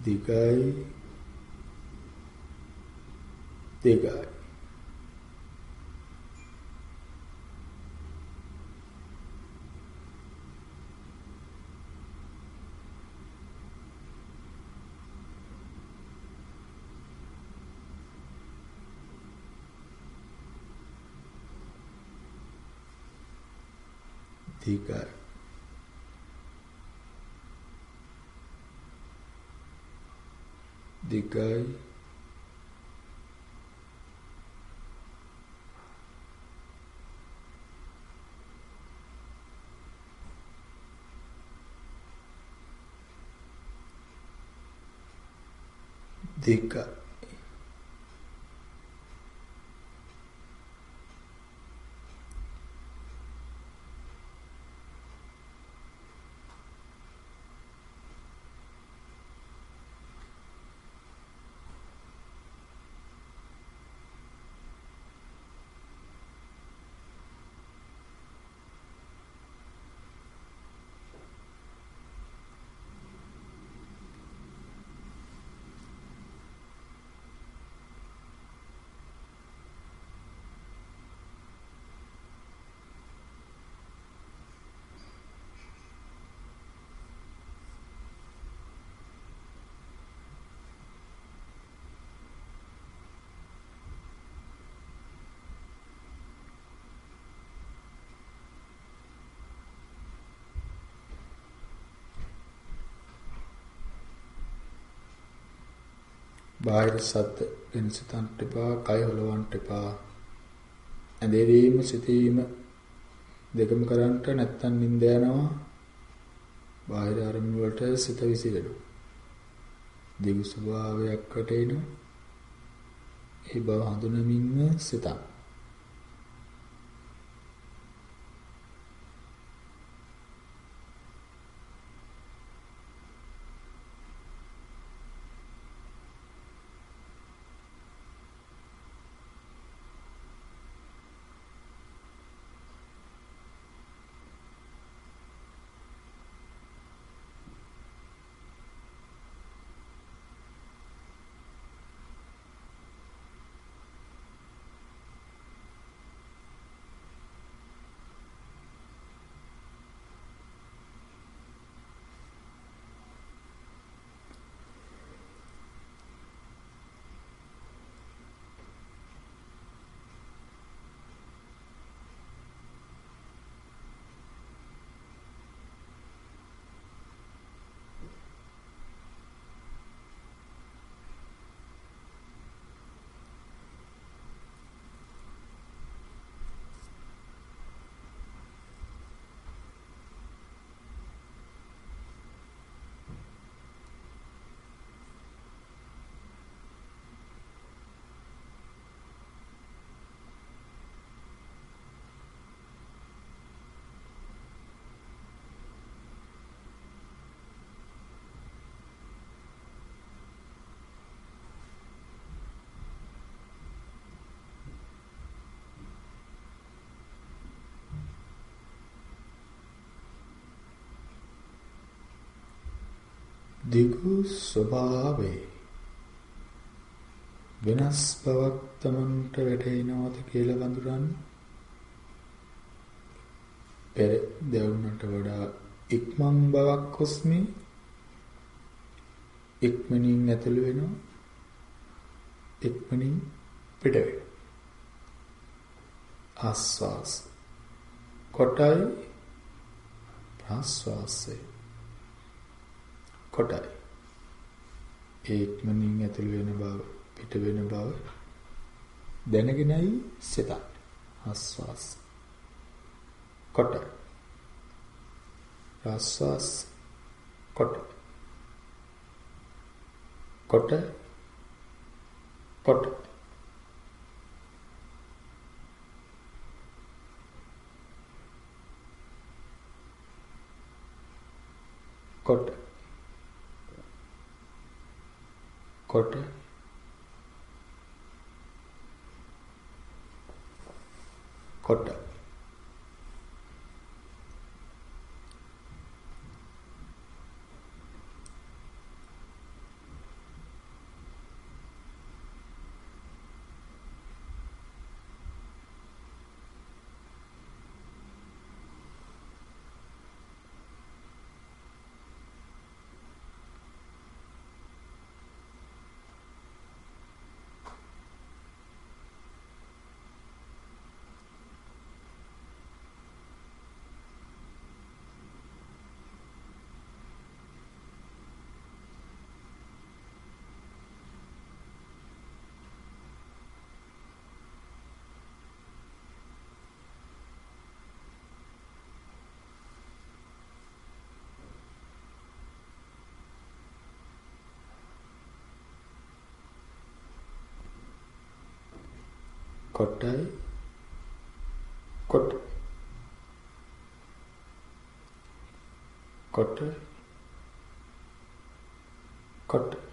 දිගයි දිගයි දිගයි දිගයි දිගයි බාහිර සද්ද වෙන සිතන්ට එපා, කය හොලවන්නට එපා. ඇදේවීම සිතීම දෙකම කරන්ට නැත්තම් නිින්ද යනවා. බාහිර අරමුණු වලට සිත විසිරෙනවා. දිවි ස්වභාවයකට එනවා. ඒ බව හඳුනමින්ම සිතක්. දිගු ස්වභාවේ වෙනස් බවක් තමන්ට වැටහෙනවද කියලා වඳුරන්න. පෙර දෙවුනට වඩා ඉක්මන් බවක් කොස්මේ ඉක්මනින් ඇතුළු වෙනවා. ඉක්මනින් පිට වෙනවා. ආස්වාස්. කොටයි ප්‍රාස්වාසය. කොටයි. ඒ ඉක්මනින් ඇතුල් වෙන බව පිට වෙන බව දැනගෙනයි සිතක්. ආස්වාස්. කොට ආස්වාස් කොට කොට කොට. කොට. කොට කොට කොටයි කොට කොට කොට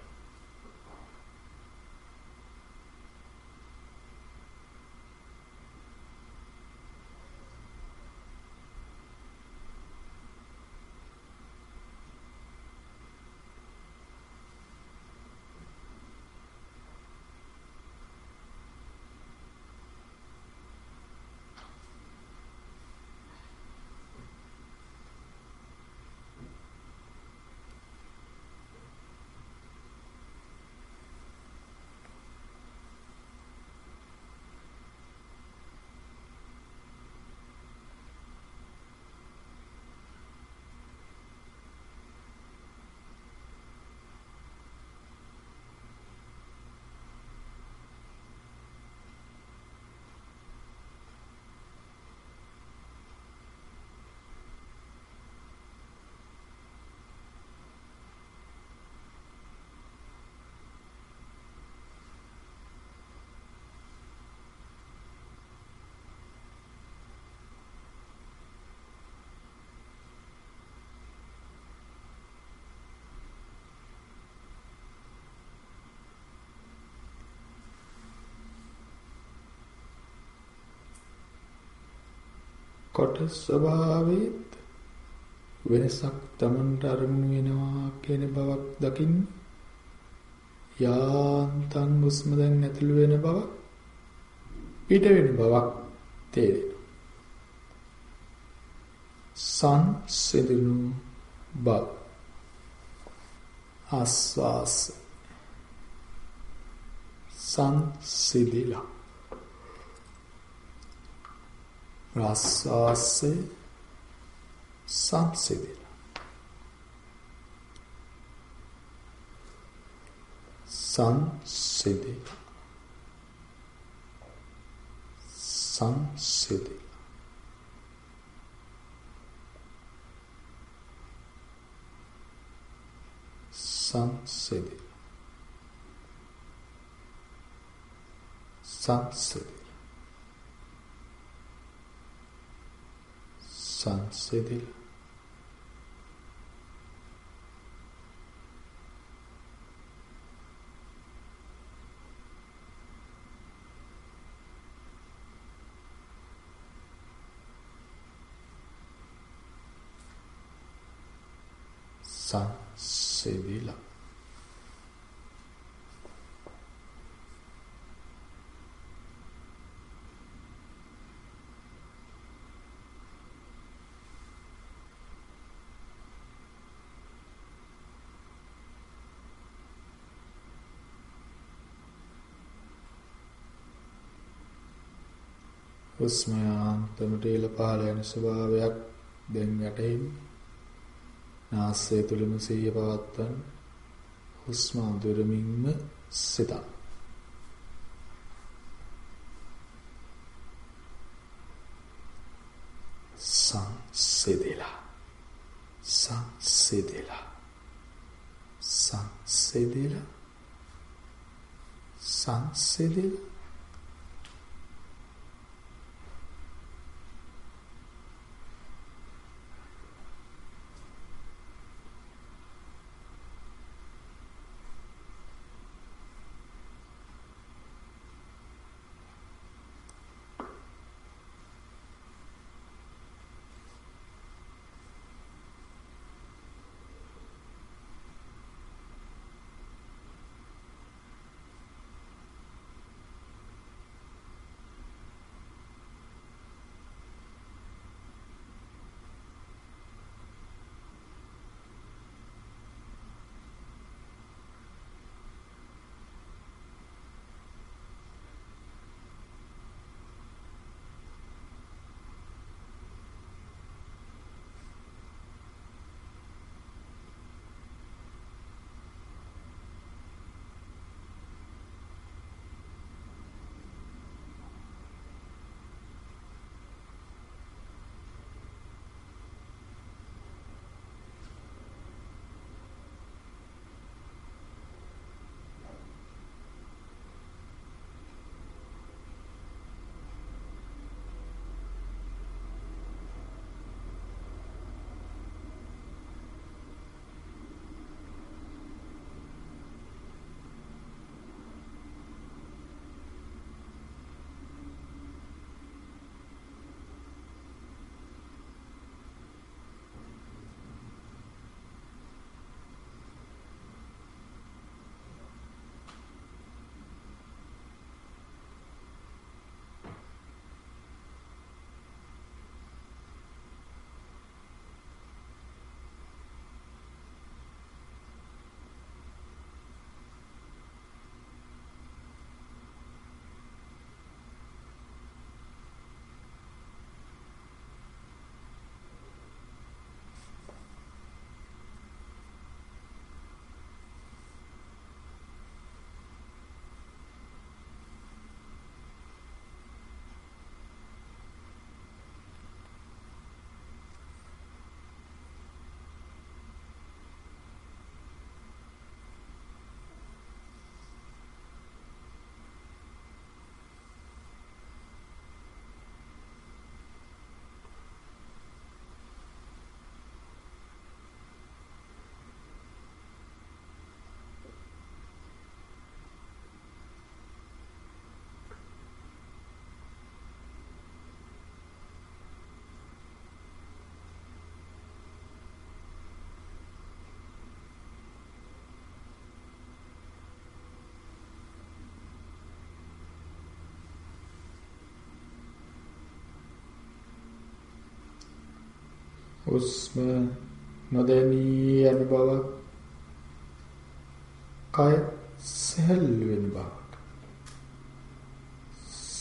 කොට ස්වභාවයේත් වෙනසක් Tamanට අරමුණු වෙනවා කියන බවක් දකින්න යාන්තම් හුස්ම දැන් ඇතුළු වෙන බවක් පිට වෙන බවක් තේරෙනවා. සංසිඳුණු බව. ආස්වාස. සංසිඳිලා ප්‍රාස්වාසයේ සංසිඳිලා සංසිඳිලා සංසිඳිලා සංසිඳිලා සංසිඳිලා සංසිඳිලා සංසිඳිලා හුස්ම යාන්තමට ඉල පහළ යන ස්වභාවයක් දැන් වැටහෙන්නේ. නාසය තුලම සිහිය පවත්වන්න. හුස්ම අඳුරමින්ම සිතන්න. සංසිදෙලා සංසිදෙලා සංසිදෙලා සංසිදෙලා හුස්ම නොදැනී යන බවක් කය සැහැල්ලු වෙන බවක්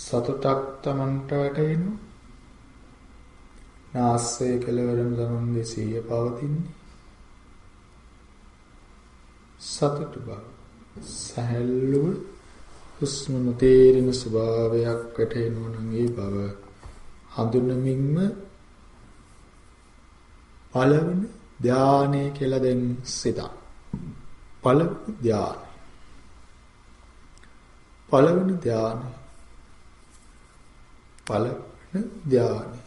සතුටක් Tamanට වැටෙනවා නාසය කෙලවරම තමන්ගේ සිහිය පවතින්නේ සතුටු බව සැහැල්ලුව හුස්ම නොතේරෙන ස්වභාවයක් වැටෙනවා නම් ඒ බව හඳුනමින්ම පළවෙනි ධානය කියලා දැන් සිතක්. පළවෙනි ධානය. පළවෙනි ධානය. පළවෙනි ධානය.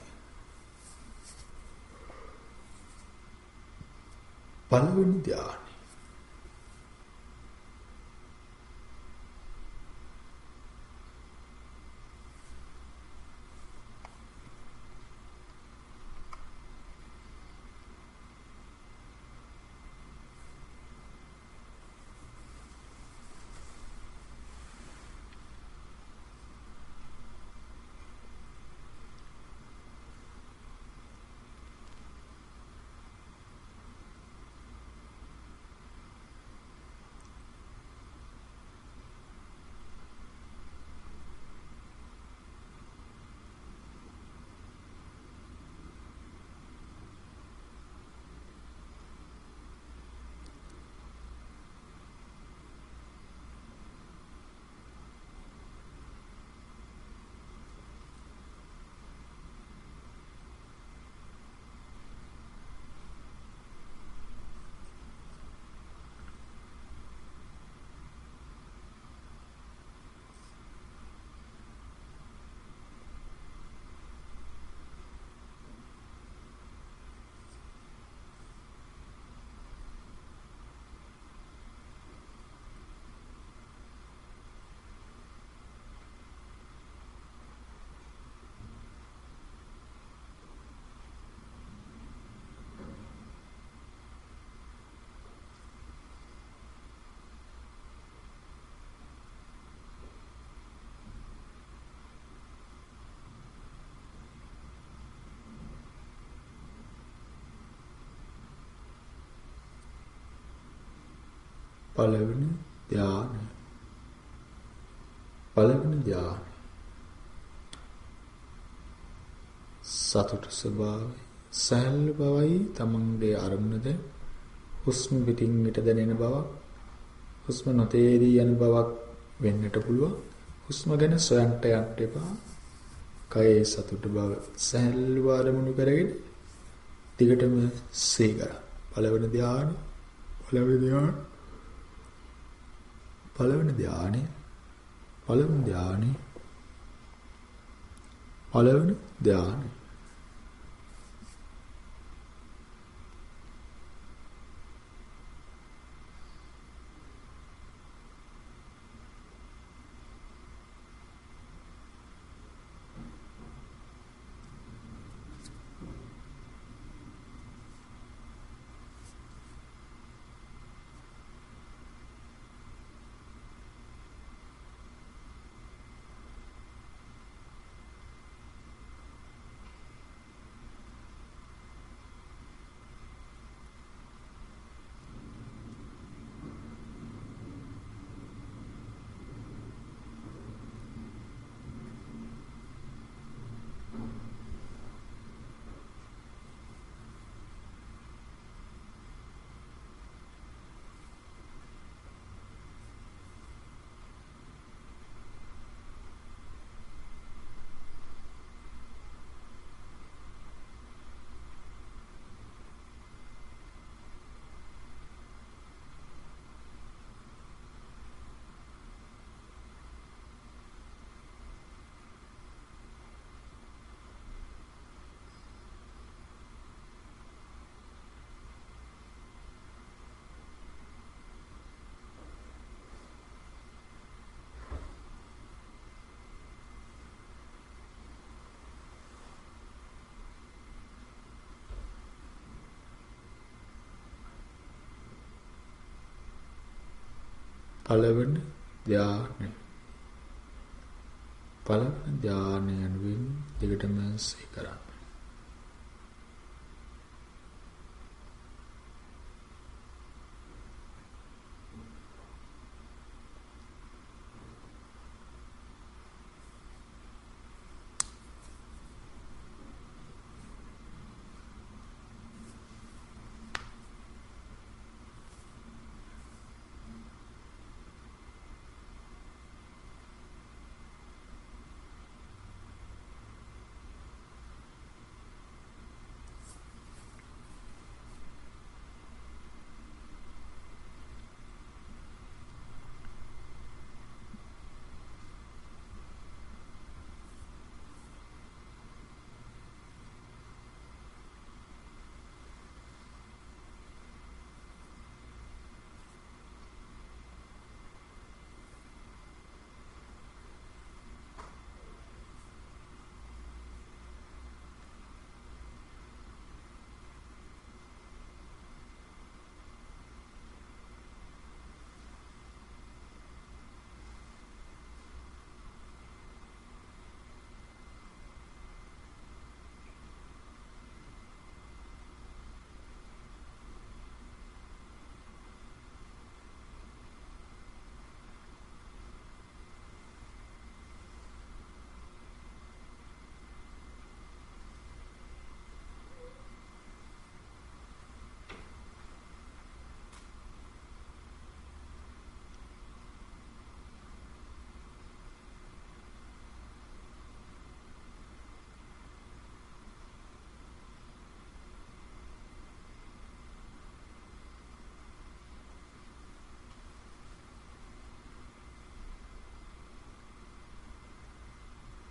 පළවෙනි ධානය. පළවෙනි ධානය පළවෙනි ධානය සතුට ස්වභාවය. සැහැල්ලු බවයි තමන්ගේ අරමුණද හුස්ම පිටින් පිට දැනෙන බවක්. හුස්ම නොතේරී යන බවක් වෙන්නට පුළුවන්. හුස්ම ගැන සොයන්ට යන්න එපා. කයේ සතුට බව සැහැල්ලු ආරමුණු කරගෙන දිගටම සීකර පළවෙනි ධානය පළවෙනි ධානය පළවෙනි ධානය පළවෙනි ධානය පළවෙනි ධානය. පළවෙනි ධානය පළවෙනි ධානය යනුවෙන් දිගටම සිහි කරන්න.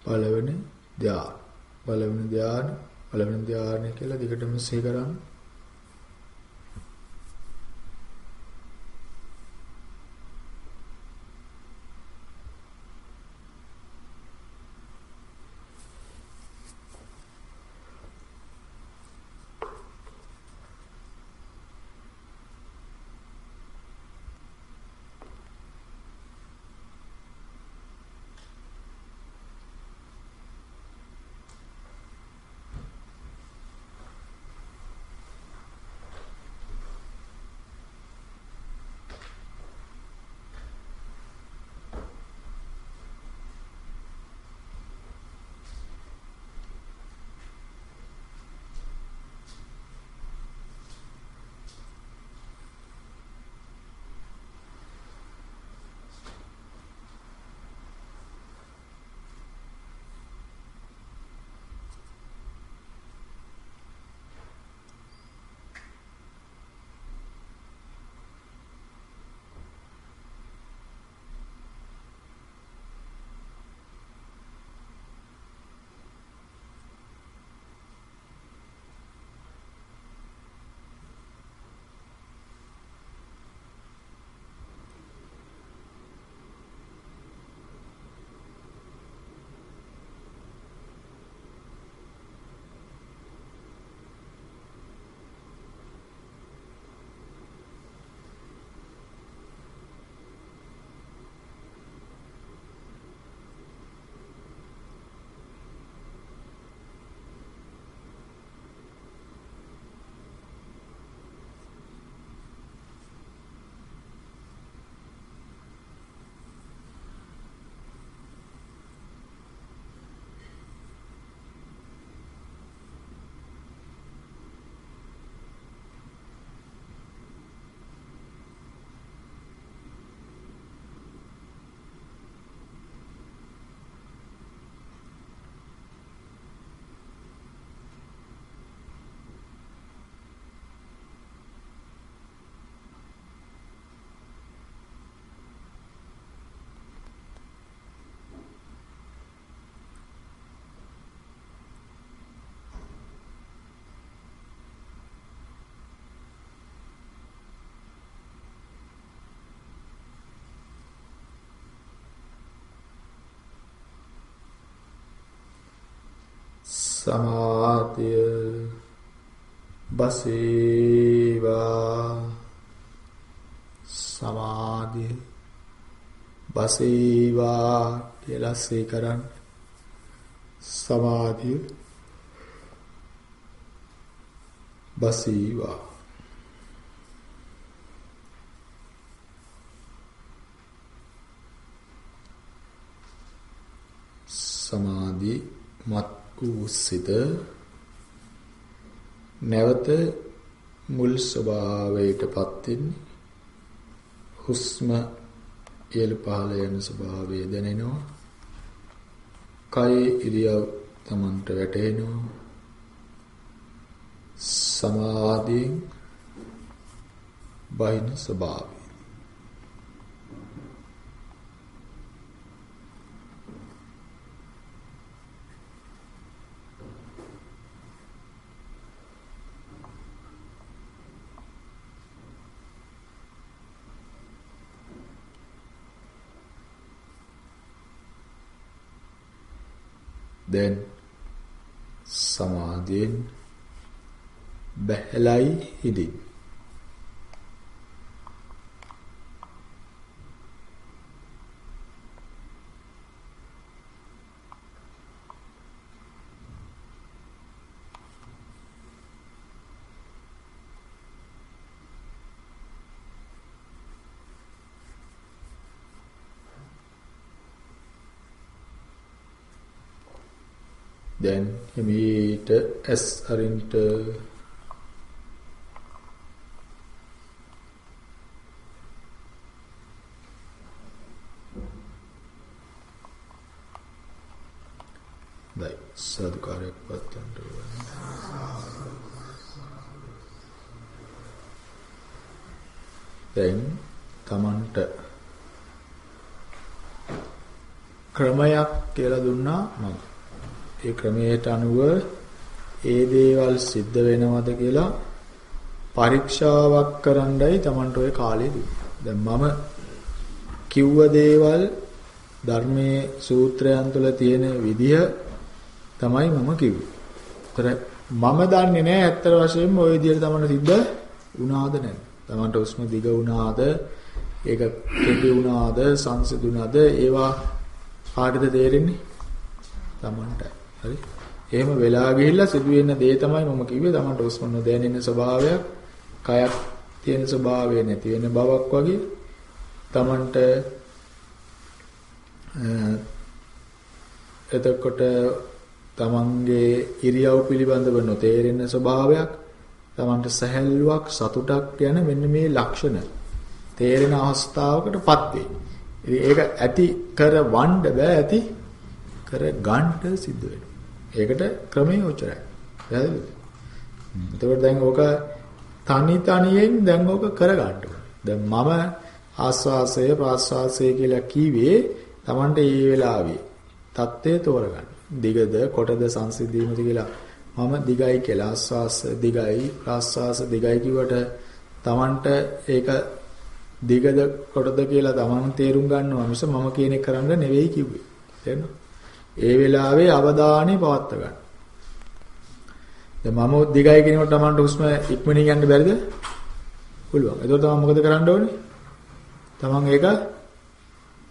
පළවෙනි ධ්‍යාන. පළවෙනි ධ්‍යාන, පළවෙනි ධ්‍යාන කියලා දිගටම සිහි කරන්න. සමාධිය බසීවා. සමාධිය බසීවා කියලා සීකරන්න සමාධිය බසීවා. සමාධි මත් වූ සිත නැවත මුල් ස්වභාවයටපත් වෙන්නේ හුස්ම ඉහළ පහළ යන ස්වභාවය දැනෙනවා. කය ඉරියව් තමන්ට වැටෙනවා සමාධියෙන් බයින ස්වභාවය. දැන් සමාධියෙන් බැහැලයි හිදින් දැන් හිමීට ඇස් අරින්ට දැයි සාදුකාරයක් පත්තන්ට දැන් තමන්ට ක්‍රමයක් කියලා දුන්නා මම. ඒ ක්‍රමයට අනුව ඒ දේවල් සිද්ධ වෙනවද කියලා පරීක්ෂාවක් කරන්නයි Tamanට ඔය කාලේ දුන්නේ. දැන් මම කිව්ව දේවල් ධර්මයේ සූත්‍රයන් තුළ තියෙන විදිහ තමයි මම කිව්වේ. ඒතර මම දන්නේ නැහැ ඇත්ත වශයෙන්ම ওই විදිහට තමයි සිද්ධ වුණාද නැද්ද? Tamanට උස්ම දිග වුණාද? ඒක කෙටි වුණාද? සංසිඳුණාද? ඒවා කාටද තේරෙන්නේ? Tamanටයි. හරි? එහෙම වෙලා ගිහිල්ලා සිදුවෙන දේ තමයි මම කිව්වේ Tamanට උස්ම නොදැනෙන ස්වභාවයක්, කයක් තියෙන ස්වභාවය නැති වෙන බවක් වගේ Tamanට එතකොට තමන්ගේ ඉරියව් පිළිබඳව නොතේරෙන ස්වභාවයක් තමන්ට සැහැල්ලුවක් සතුටක් යන මෙන්න මේ ලක්ෂණ තේරෙන අවස්ථාවකටපත් වෙයි. ඉතින් ඒක ඇති කර වණ්ඩ බෑ ඇති කර ගන්න සිද්ධ වෙනවා. ඒකට ක්‍රමයේ උචරයි. පැහැදිලිද? එතකොට දැන් ඕක තනි තනියෙන් දැන් ඕක කර ගන්න ඕනේ. දැන් මම ආස්වාසය ප්‍රාස්වාසය කියලා කීවේ Tamante ඒ වෙලාවේ தත්ත්වය තෝරගන්න. දිගද කොටද සංසිද්ධීමද කියලා මම දිගයි කියලා ආස්වාස දිගයි ප්‍රාස්වාස දිගයි කිව්වට Tamanට ඒක දිගද කොටද කියලා Taman තේරුම් ගන්නවා මිස මම කියන එක කරන්න නෙවෙයි කිව්වේ. තේරෙනවද? ඒ වෙලාවේ අවධානය පවත්ව ගන්න. දැන් මම දිගයි කියනකොට Tamanට හුස්ම ඉක්මනින් යන්න බැරිද? පුළුවන්. එතකොට තමන් මොකද කරන්න ඕනේ? තමන් ඒක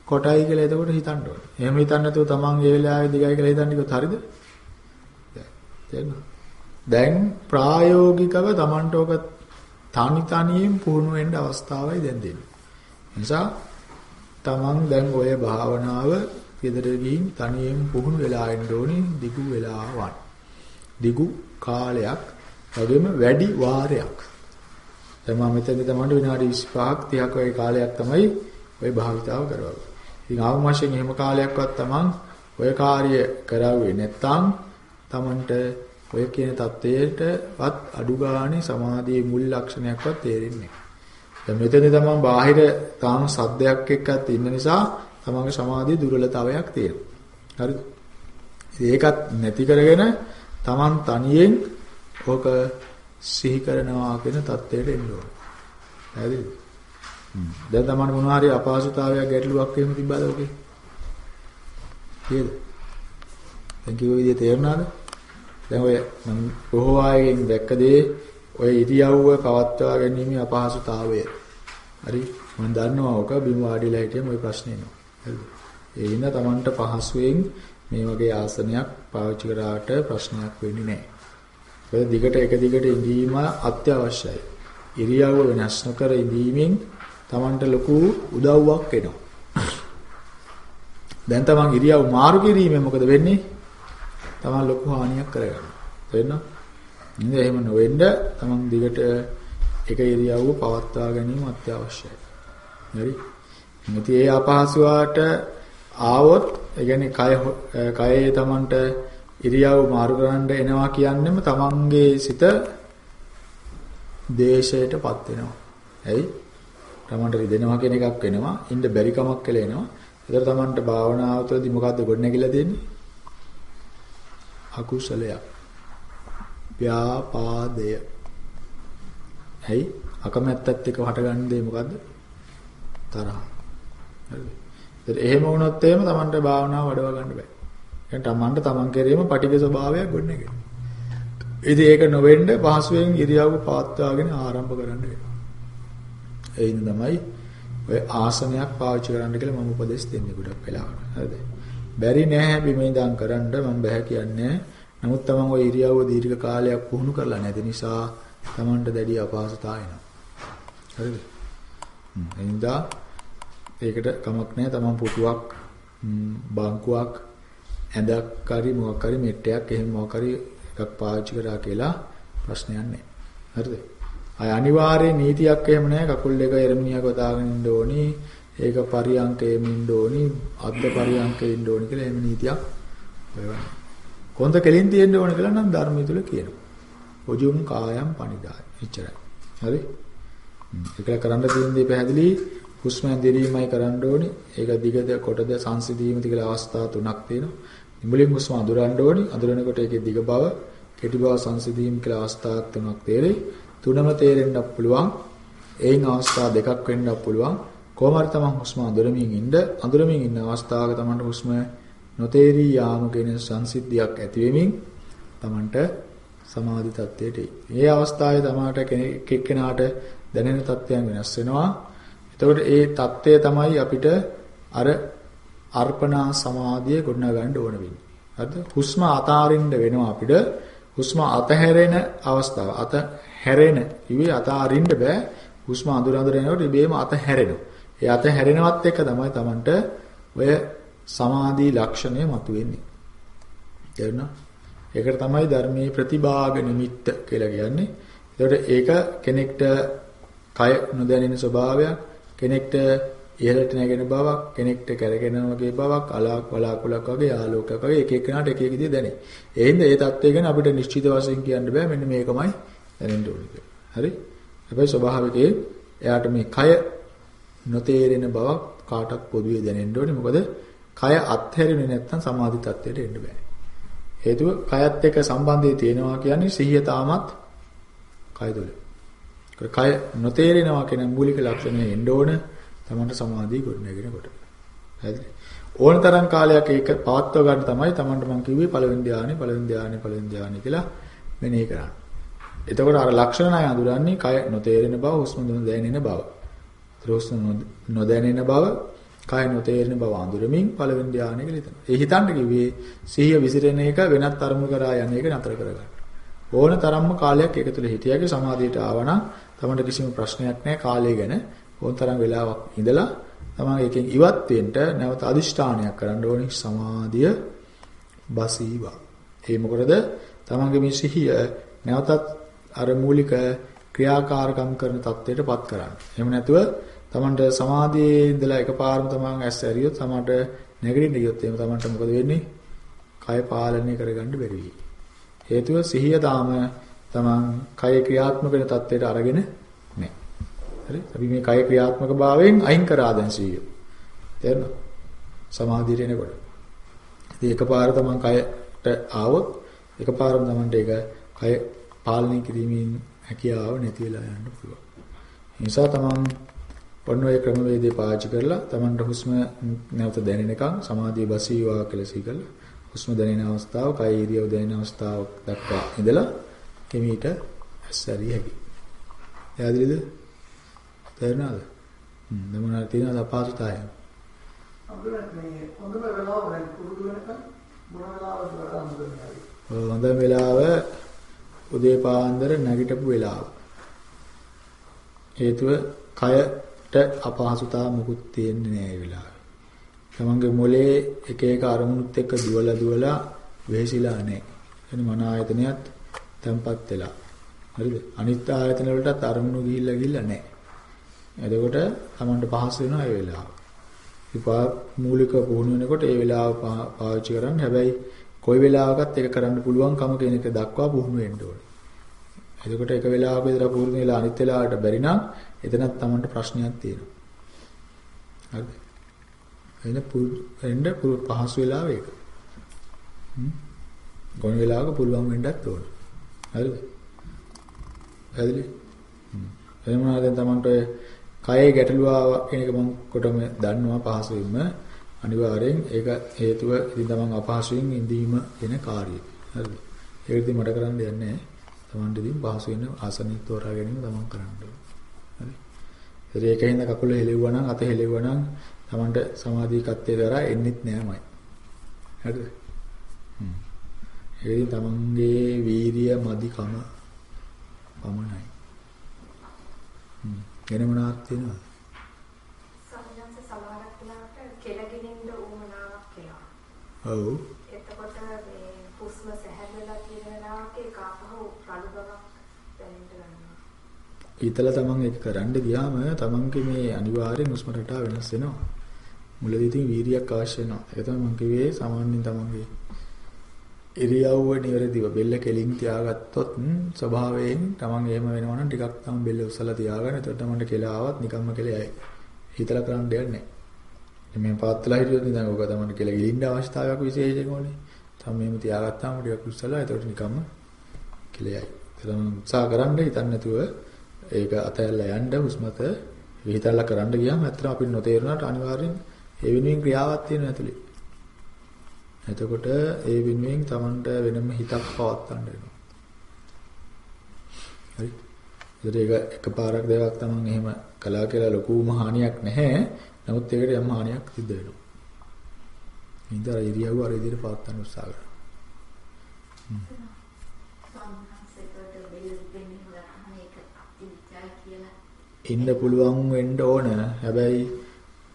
කොටයි කියලා එතකොට හිතන්න ඕනේ. එහෙම හිතන්නේ නැතුව තමන් ඒ වෙලාවේ දිගයි කියලා හිතන්නේ කිව්වොත් හරිද? දැන් ප්‍රායෝගිකව තමන්ට ඔක තනි තනියෙන් පුහුණු වෙන්න අවස්ථාවයි දැන් දෙන්නේ. නිසා තමන් දැන් ඔය භාවනාව ගෙදර ගිහින් තනියෙන් පුහුණු වෙලා ඉන්න ඕනේ දිගු වෙලාවක්. දිගු කාලයක් වගේම වැඩි වාරයක්. දැන් මම මෙතනදී තමයි විනාඩි 25ක් 30ක් වගේ කාලයක් තමයි ඔය භාවිතාව කරවන්නේ. ඉතින් ආවම වශයෙන් එහෙම කාලයක්වත් තමන් ඔය කාර්ය කරාවේ නැත්නම් තමන්ට ඔය කියන தත්ත්වයටවත් අඩු ගානේ සමාධියේ මුල් ලක්ෂණයක්වත් තේරෙන්නේ නැහැ. දැන් මෙතනදී තමන් බාහිර තාම සද්දයක් එක්කත් ඉන්න නිසා තමන්ගේ සමාධියේ දුර්වලතාවයක් තියෙනවා. හරිද? ඒකත් නැති කරගෙන තමන් තනියෙන් ඕක සිහි කරනවා කියන தත්ත්වයට එන්න ඕන. හරිද? දැන් තමන් මොනවා හරි අපහසුතාවයක් ගැටලුවක් එහෙම තිබ්බද ඔකේ? නේද? දැන් කිව්ව විදිහට තේරුණාද? දැන් ඔය මම බොහෝ අයගෙන් දැක්ක දේ ඔය ඉරියව්ව පවත්වා ගැනීම අපහසුතාවය. හරි? මම දන්නවා ඔක බිම වාඩිලා හිටියම ওই ප්‍රශ්නේ එනවා. හරිද? ඒ හින්දා Tamanට පහසුවෙන් මේ වගේ ආසනයක් පාවිච්චි කරාට ප්‍රශ්නයක් වෙන්නේ නැහැ. ඒ දිගට එක දිගට ඉඳීම අත්‍යවශ්‍යයි. ඉරියව්ව වෙනස් නොකර ඉඳීමෙන් Tamanට ලොකු උදව්වක් එනවා. [coughs] දැන් Taman ඉරියව් මාරු කිරීමෙන් මොකද වෙන්නේ? Taman ලොකු හානියක් කරගන්නවා. තේරෙනවද? ඉතින් එහෙම නොවෙන්න Taman දිගට එක ඉරියව්ව පවත්වා ගැනීම අත්‍යවශ්‍යයි. හරි? ඉතින් ඒ අපහසුවාට ආවොත් ඒ කියන්නේ කය කයේ Tamanට ඉරියව් මාරු කරන්න එනවා කියන්නෙම Tamanගේ සිත දේශයටපත් වෙනවා. ඇයි? තමන්ට රිදෙනවා කියන එකක් වෙනවා. ඉන්න බැරි කමක් කියලා එනවා. ඒතර තමන්ට භාවනාව තුළදී මොකද්ද ගොඩනැගිලා දෙන්නේ? අකුසලයක්. ව්‍යාපාදය. ඇයි? අකමැත්තත් එක්ක හටගන්න දේ මොකද්ද? තරහ. හරිද? ඒත් එහෙම වුණොත් එහෙම Tamanට භාවනාව වඩවා ගන්න බෑ. දැන් Tamanට Taman කෙරෙහිම පටිඝ ස්වභාවයක් ගොඩනගෙනවා. ඉතින් ඒක නොවෙන්න පහසුවෙන් ඉරියව්ව පවත්වාගෙන ආරම්භ කරන්න වෙනවා. ඒ තමයි ඔය ආසනයක් පාවිච්චි කරන්න කියලා මම උපදෙස් දෙන්නේ ගොඩක් වෙලාවට. හරිද? බැරි නෑ බිමේ ඉඳන් කරන්න මම බෑ කියන්නේ. නමුත් තමන් ওই ඉරියව්ව දීර්ඝ කාලයක් පුහුණු කරලා නැති නිසා තමන්ට දැඩි අපහසුතාව එනවා. හරිද? හ්ම්. ඒකට කමක් නෑ තමන් පුටුවක් බංකුවක් ඇඳක් හරි මොකක් හරි මෙට්ටයක් එහෙම මොකක් හරි එකක් පාවිච්චි කරා කියලා ප්‍රශ්නයක් නෑ. හරිද? අය අනිවාර්ය නීතියක් එහෙම නැහැ. කකුල් දෙක එරමිනියක දාගෙන ඉන්න ඕනි. ඒක පරියංකයෙන් ඉන්න ඕනි. අද්ද පරියංකයෙන් ඉන්න ඕනි කියලා එහෙම නීතියක් ඔයවන්නේ කොන්ද කෙලින් තියෙන්න ඕන කියලා නම් ධර්මය තුල කියනවා. ඔජුම් කායම් පනිදාය. එච්චරයි. හරි? ඒක කරන්න තියෙන දේ පැහැදිලි. හුස්ම ඇඳීමයි කරන්න ඕනි. ඒක දිගද කොටද සංසිඳීමද කියලා අවස්ථා තුනක් තියෙනවා. මුලින් හුස්ම අඳුරන්න ඕනි. අඳුරනකොට ඒකේ දිග බව, කෙටි බව සංසිඳීම කියලා අවස්ථා තුනක් තේරෙයි. තුනම තේරෙන්නත් පුළුවන්. එයින් අවස්ථා දෙකක් වෙන්නත් පුළුවන්. කොහොම හරි තමන් හුස්ම අඳුරමින් ඉන්න අඳුරමින් ඉන්න අවස්ථාවක තමන්ට හුස්ම නොතේරී යාම කියන සංසිද්ධියක් ඇති වෙමින් තමන්ට සමාධි තත්ත්වයට එයි. මේ අවස්ථාවේ තමාට කෙනෙක් එක්කෙනාට දැනෙන තත්ත්වයන් වෙනස් වෙනවා. එතකොට ඒ தත්ත්වය තමයි අපිට අර අර්පණා සමාධිය ගොඩනගා ගන්න ඕන වෙන්නේ. හරිද? හුස්ම අතාරින්න වෙනවා අපිට. හුස්ම අතහැරෙන අවස්ථාව. අත හැරෙන. ඉවේ අතාරින්න බෑ. හුස්ම අඳුර අඳුර යනකොට ඉබේම අත හැරෙනවා. ඒ අත හැරෙනවත් එක්ක තමයි Tamanට ඔය සමාධි ලක්ෂණය මතුවෙන්නේ. තේරුණා? ඒකට තමයි ධර්මයේ ප්‍රතිභාග නිමිත්ත කියලා කියන්නේ. ඒකට ඒක කෙනෙක්ට කය නොදැනෙන ස්වභාවයක්, කෙනෙක්ට ඉහළට නැගෙන බවක්, කෙනෙක්ට කැරගෙන වගේ බවක්, අලාක් වලාකුලක් වගේ ආලෝකයක් වගේ එක එකනට එක එක විදිහ දැනේ. ඒ හින්දා ඒ தත්ත්වය ගැන අපිට නිශ්චිත වශයෙන් කියන්න බෑ මෙන්න මේකමයි දැනෙන්න ඕනේ කියලා. හරි? හැබැයි ස්වභාවිකේ එයාට මේ කය නොතේරෙන බවක් කාටත් පොදුවේ දැනෙන්න ඕනේ. මොකද කය අත්හැරෙන්නේ නැත්නම් සමාධි තත්ත්වයට එන්න බෑ. හේතුව කයත් එක්ක සම්බන්ධය තියෙනවා කියන්නේ සිහිය තාමත් කය තුල. කය නොතේරෙනවා කියන මූලික ලක්ෂණය එන්න ඕන තමන්ට සමාධිය ගොඩනගෙනකොට. හරිද? ඕන තරම් කාලයක් ඒක පවත්ව ගන්න තමයි තමන්ට මම කිව්වේ පළවෙනි ධානය පළවෙනි ධානය පළවෙනි ධානය කියලා මෙනෙහි කරන්න. එතකොට අර ලක්ෂණ අය අඳුරන්නේ කය නොතේරෙන බව, හුස්ම නොදැනෙන බව. හුස්ම නොදැනෙන බව, කය නොතේරෙන බව අඳුරමින් පළවෙනි ධානය කියලා හිතනවා. ඒ හිතන්න කිව්වේ සිහිය විසිරෙන එක වෙනත් අරමුණු කරා යන එක නතර කරගන්න. ඕන තරම්ම කාලයක් ඒක තුළ හිටියගේ සමාධියට ආවනම් තමන්ට කිසිම ප්‍රශ්නයක් නැහැ කාලය ගැන. ඕන තරම් වෙලාවක් ඉඳලා තමන් එකෙන් ඉවත් වෙන්න නැවත අදිෂ්ඨානයක් කරන්න ඕනේ සමාධිය බසීවා. ඒ මොකටද? තමන්ගේ මේ සිහිය නැවතත් අර මූලික ක්‍රියාකාරකම් කරන தත්ත්වයටපත් කරන්න. එහෙම නැතුව තමන්ට සමාධියේ ඉඳලා එකපාරම තමන් ඇස් ඇරියොත් තමන්ට නැගිටින්න ගියොත් එහෙම තමන්ට මොකද වෙන්නේ? කය පාලනය කරගන්න බැරි වෙයි. හේතුව සිහිය තාම තමන් කය ක්‍රියාත්මක වෙන தත්ත්වයට අරගෙන නැහැ. හරි? අපි මේ කය ක්‍රියාත්මක භාවයෙන් අයින් කරා දැන් සිහිය. තේරෙනවද? සමාධියට එනකොට. ඉතින් එකපාර තමන් කයට ආවොත් එකපාරම තමන්ට ඒක කය පාලනය කිරීමේ හැකියාව නැති වෙලා යන්න පුළුවන්. ඒ නිසා තමන් ඔන්න ඔය ක්‍රමවේදේ පාවිච්චි කරලා Tamanට හුස්ම නැවත දැනෙනකන් සමාධිය බසීවා කියලා සිකලා හුස්ම දැනෙන අවස්ථාව, කය ඉරියව් දැනෙන අවස්ථාව දක්වා ඉඳලා කෙමීට ඇස්සරිය හැකියි. එයාදිරිද? තේරුණාද? හ්ම් නමුනා තියෙන අපහසුතාවය. අපිට මේ හොඳම වෙලාව දැන් පුරුදු වෙනකන් මොන වෙලාවද වඩා හොඳ වෙලාව උදේ පාන්දර නැගිටපු වෙලාව. හේතුව කය අපහසුතාව මුකුත් තියෙන්නේ නැහැ ඒ වෙලාවේ. තමන්ගේ මොලේ එක එක අරමුණුත් එක්ක දුවලා දුවලා වෙහෙසිලා නැහැ. එනි මන ආයතනයත් තැම්පත් වෙලා. හරිද? අනිත් ආයතන වලටත් අරමුණු ගිහිල්ලා ගිහිල්ලා නැහැ. එතකොට තමන්ට පහසු වෙනවා ඒ වෙලාව. විපා මූලික පුහුණු වෙනකොට ඒ වෙලාව පාවිච්චි කරන්න. හැබැයි කොයි වෙලාවකත් ඒක කරන්න පුළුවන්කම කියන එක දක්වා පුහුණු වෙන්න ඕනේ. එතකොට එක වෙලාවක විතර පුහුණු වෙලා අනිත් වෙලාවට බැරි නම් එතනත් Tamanට ප්‍රශ්නයක් තියෙනවා. හරිද? එන්න එන්න පහසු වෙලාව ඒක. හ්ම්. ගොන වෙලාවක පුළුවන් වෙන්නත් ඕන. හරිද? හරිද? හ්ම්. එහෙම නැත්නම් Tamanට ඔය කයේ ගැටලුව කියන එක මම කොටම දන්නවා පහසුවෙන්ම අනිවාර්යෙන් ඒක හේතුව ඉතින් Taman අපහසුයෙන් ඉඳීම වෙන කාර්යය. හරිද? ඒක ඉතින් මට කරන්න දෙයක් නැහැ. Tamanට ඉතින් පහසු වෙන ආසනික තෝරා ගැනීම Taman කරන්න ඕනේ. හරි. ඒකෙන් කකුල හෙලෙවුවා නම් අත හෙලෙවුවා නම් Tamanට සමාධි කත්තේ දරා එන්නෙත් නෑමයි. හරිද? හ්ම්. ඒකෙන් Tamanගේ වීරිය මදිකම පමණයි. හ්ම්. වෙන මොනවත් තියෙනවද? සමහරවිට සමහරක් වෙලාවට කෙලගෙනින්න උවමනාවක් එනවා. ඔව්. එතකොට මේ හුස්ම සැහැල්ලලා තියෙන වෙලාවක ඒක ආපහු රළු බවක් දැනෙන්න ගන්නවා. ඊතල තමන් ඒක කරන්න ගියාම තමන්ගේ මේ අනිවාර්යෙන් හුස්ම රටාව වෙනස් වෙනවා. මුලදී ඉතින් වීරියක් අවශ්‍ය වෙනවා. ඒක තමයි මම කිව්වේ සාමාන්‍යයෙන් තමන්ගේ ඉරියව්ව නිවැරදිව බෙල්ල කෙලින් තියාගත්තොත් ස්වභාවයෙන් තමන් එහෙම වෙනවා නම් ටිකක් තමන් බෙල්ල උස්සලා තියාගන්න. එතකොට තමන්ට කෙල ආවත් නිකම්ම කෙලයයි. හිතලා කරන්න දෙයක් නැහැ. මේ පාත්තලා හිටියොත් නිකන් ඔක තමයි කියලා ගිලින්න අවස්ථාවක් විශේෂයෙන් ඕනේ. තම මෙහෙම තියාගත්තාම ටිකක් උස්සලා එතකොට නිකම්ම කෙලෙයි. එතන උත්සාහ කරන්න හිතන්නේ නැතුව ඒක අතහැරලා යන්න හුස්මත හිතලා කරන්න ගියාම ඇත්තටම අපිට නොතේරුණාට අනිවාර්යෙන් ඒ වෙනුවෙන් ක්‍රියාවක් තියෙනවා ඇතුලේ. එතකොට ඒ වෙනුවෙන් Tamanට වෙනම හිතක් පවත්වන්න වෙනවා. හරි. ඒක එකපාරක් දෙකක් Taman එහෙම කළා කියලා ලොකු මහානියක් නැහැ. නමුත් ඒකට යම් හානියක් සිද්ධ වෙනවා. ඉතින් අර ඉරියව්ව අර විදිහට පවත්වන්න උත්සාහ කරනවා. ඉන්න පුළුවන් වෙන්න ඕන. හැබැයි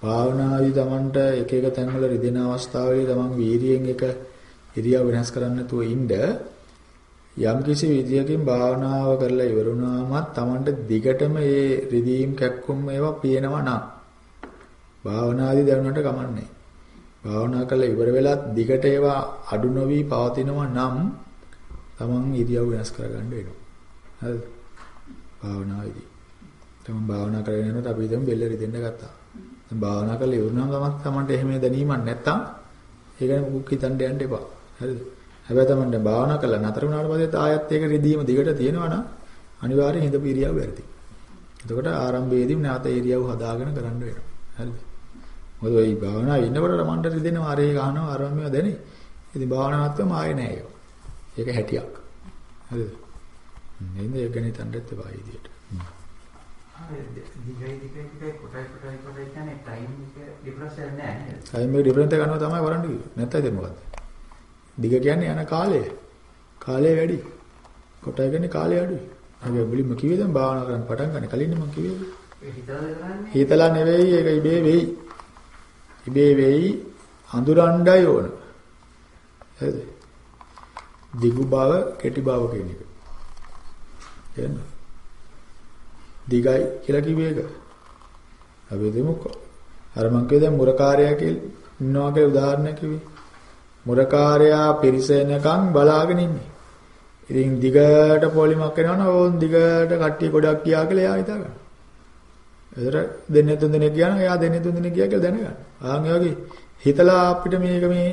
භාවනාවේදී Tamanට එක එක තැන්වල රිදෙන අවස්ථාවලදී Taman වීරියෙන් එක ඉරියව් වෙනස් කරන්න නැතුව ඉන්න යම් කිසි විදියකින් භාවනාව කරලා ඉවරුණාමත් Tamanට දිගටම ඒ රිදීම් කැක්කුම් ඒවා පේනවා නම් භාවනාදී දැනුණට කමන්නේ. භාවනා කරලා ඉවර වෙලත් දිගට ඒවා අඩු නොවි පවතිනවා නම් Taman ඉරියව් වෙනස් කරගන්න වෙනවා. හරිද? භාවනාවේදී. තමන් භාවනා කරගෙන යනකොට අපි හිතමු බෙල්ල රිදෙන්න ගත්තා. දැන් භාවනා කරලා ඉවරනම තමන් තමන්ට එහෙම දැනීමක් නැත්තම් ඒක ගැන මුකුත් හිතන්න යන්න එපා. හරිද? හැබැයි තමන් දැන් භාවනා කරලා නතර වුණාට පස්සේ ආයත් ඒක රිදීම දිගට තියෙනවා නම් අනිවාර්යෙන් හිතපු ඉරියව් වැරදි. එතකොට ආරම්භයේදී නැවත ඉරියව් හදාගෙන කරන්න වෙනවා. හරිද? මොකද ওই භාවනාවේ ඉන්නකොට තමන්ට රිදෙනවා ආරේ ගහනවා ආරම්භය දැනේ. ඉතින් භාවනාවත්වම ආයේ නෑ ඒක. ඒක හැටියක්. හරිද? නේද ඒක ගැන හිතන්නත් එපා ඉදියට. දිගයි දිගයි දිගයි කොටයි කොටයි කොටයි කියන්නේ ටයිම් එක ඩිෆරන්ස් එක ගන්නවා තමයි වරන්ඩි කිව්වේ. නැත්නම් ඉතින් මොකද්ද? දිග කියන්නේ යන කාලය. කාලය වැඩි. කොටයි කියන්නේ කාලය අඩුයි. අපි මුලින්ම කිව්වේ දැන් භාවනා කරන්න පටන් ගන්න කලින් මම කිව්වේ. හිතලා නෙවෙයි ඒක ඉබේ වෙයි. ඉබේ වෙයි අඳුරණ්ඩයි ඕන. හරිද? දිගු බව, කෙටි බව කියන එක. එහෙනම් දිගයි කියලා කිව්වේ ඒක. අපි දෙමුකෝ. අර මං කිව්වේ දැන් මුරකාරයා කියලා ඉන්නවා කියලා උදාහරණයක් කිව්වේ. මුරකාරයා පිරිසෙනකන් බලාගෙන ඉන්නේ. ඉතින් දිගට පොලිමක් වෙනවනම් ඕන් දිගට කට්ටිය ගොඩක් ගියා කියලා එයා හිතා ගන්නවා. ඒතර දෙන්නේ තුන් දෙනෙක් ගියා නම් එයා දෙන්නේ තුන් දෙනෙක් ගියා කියලා දැනගන්න. ආන් ඒ වගේ හිතලා අපිට මේක මේ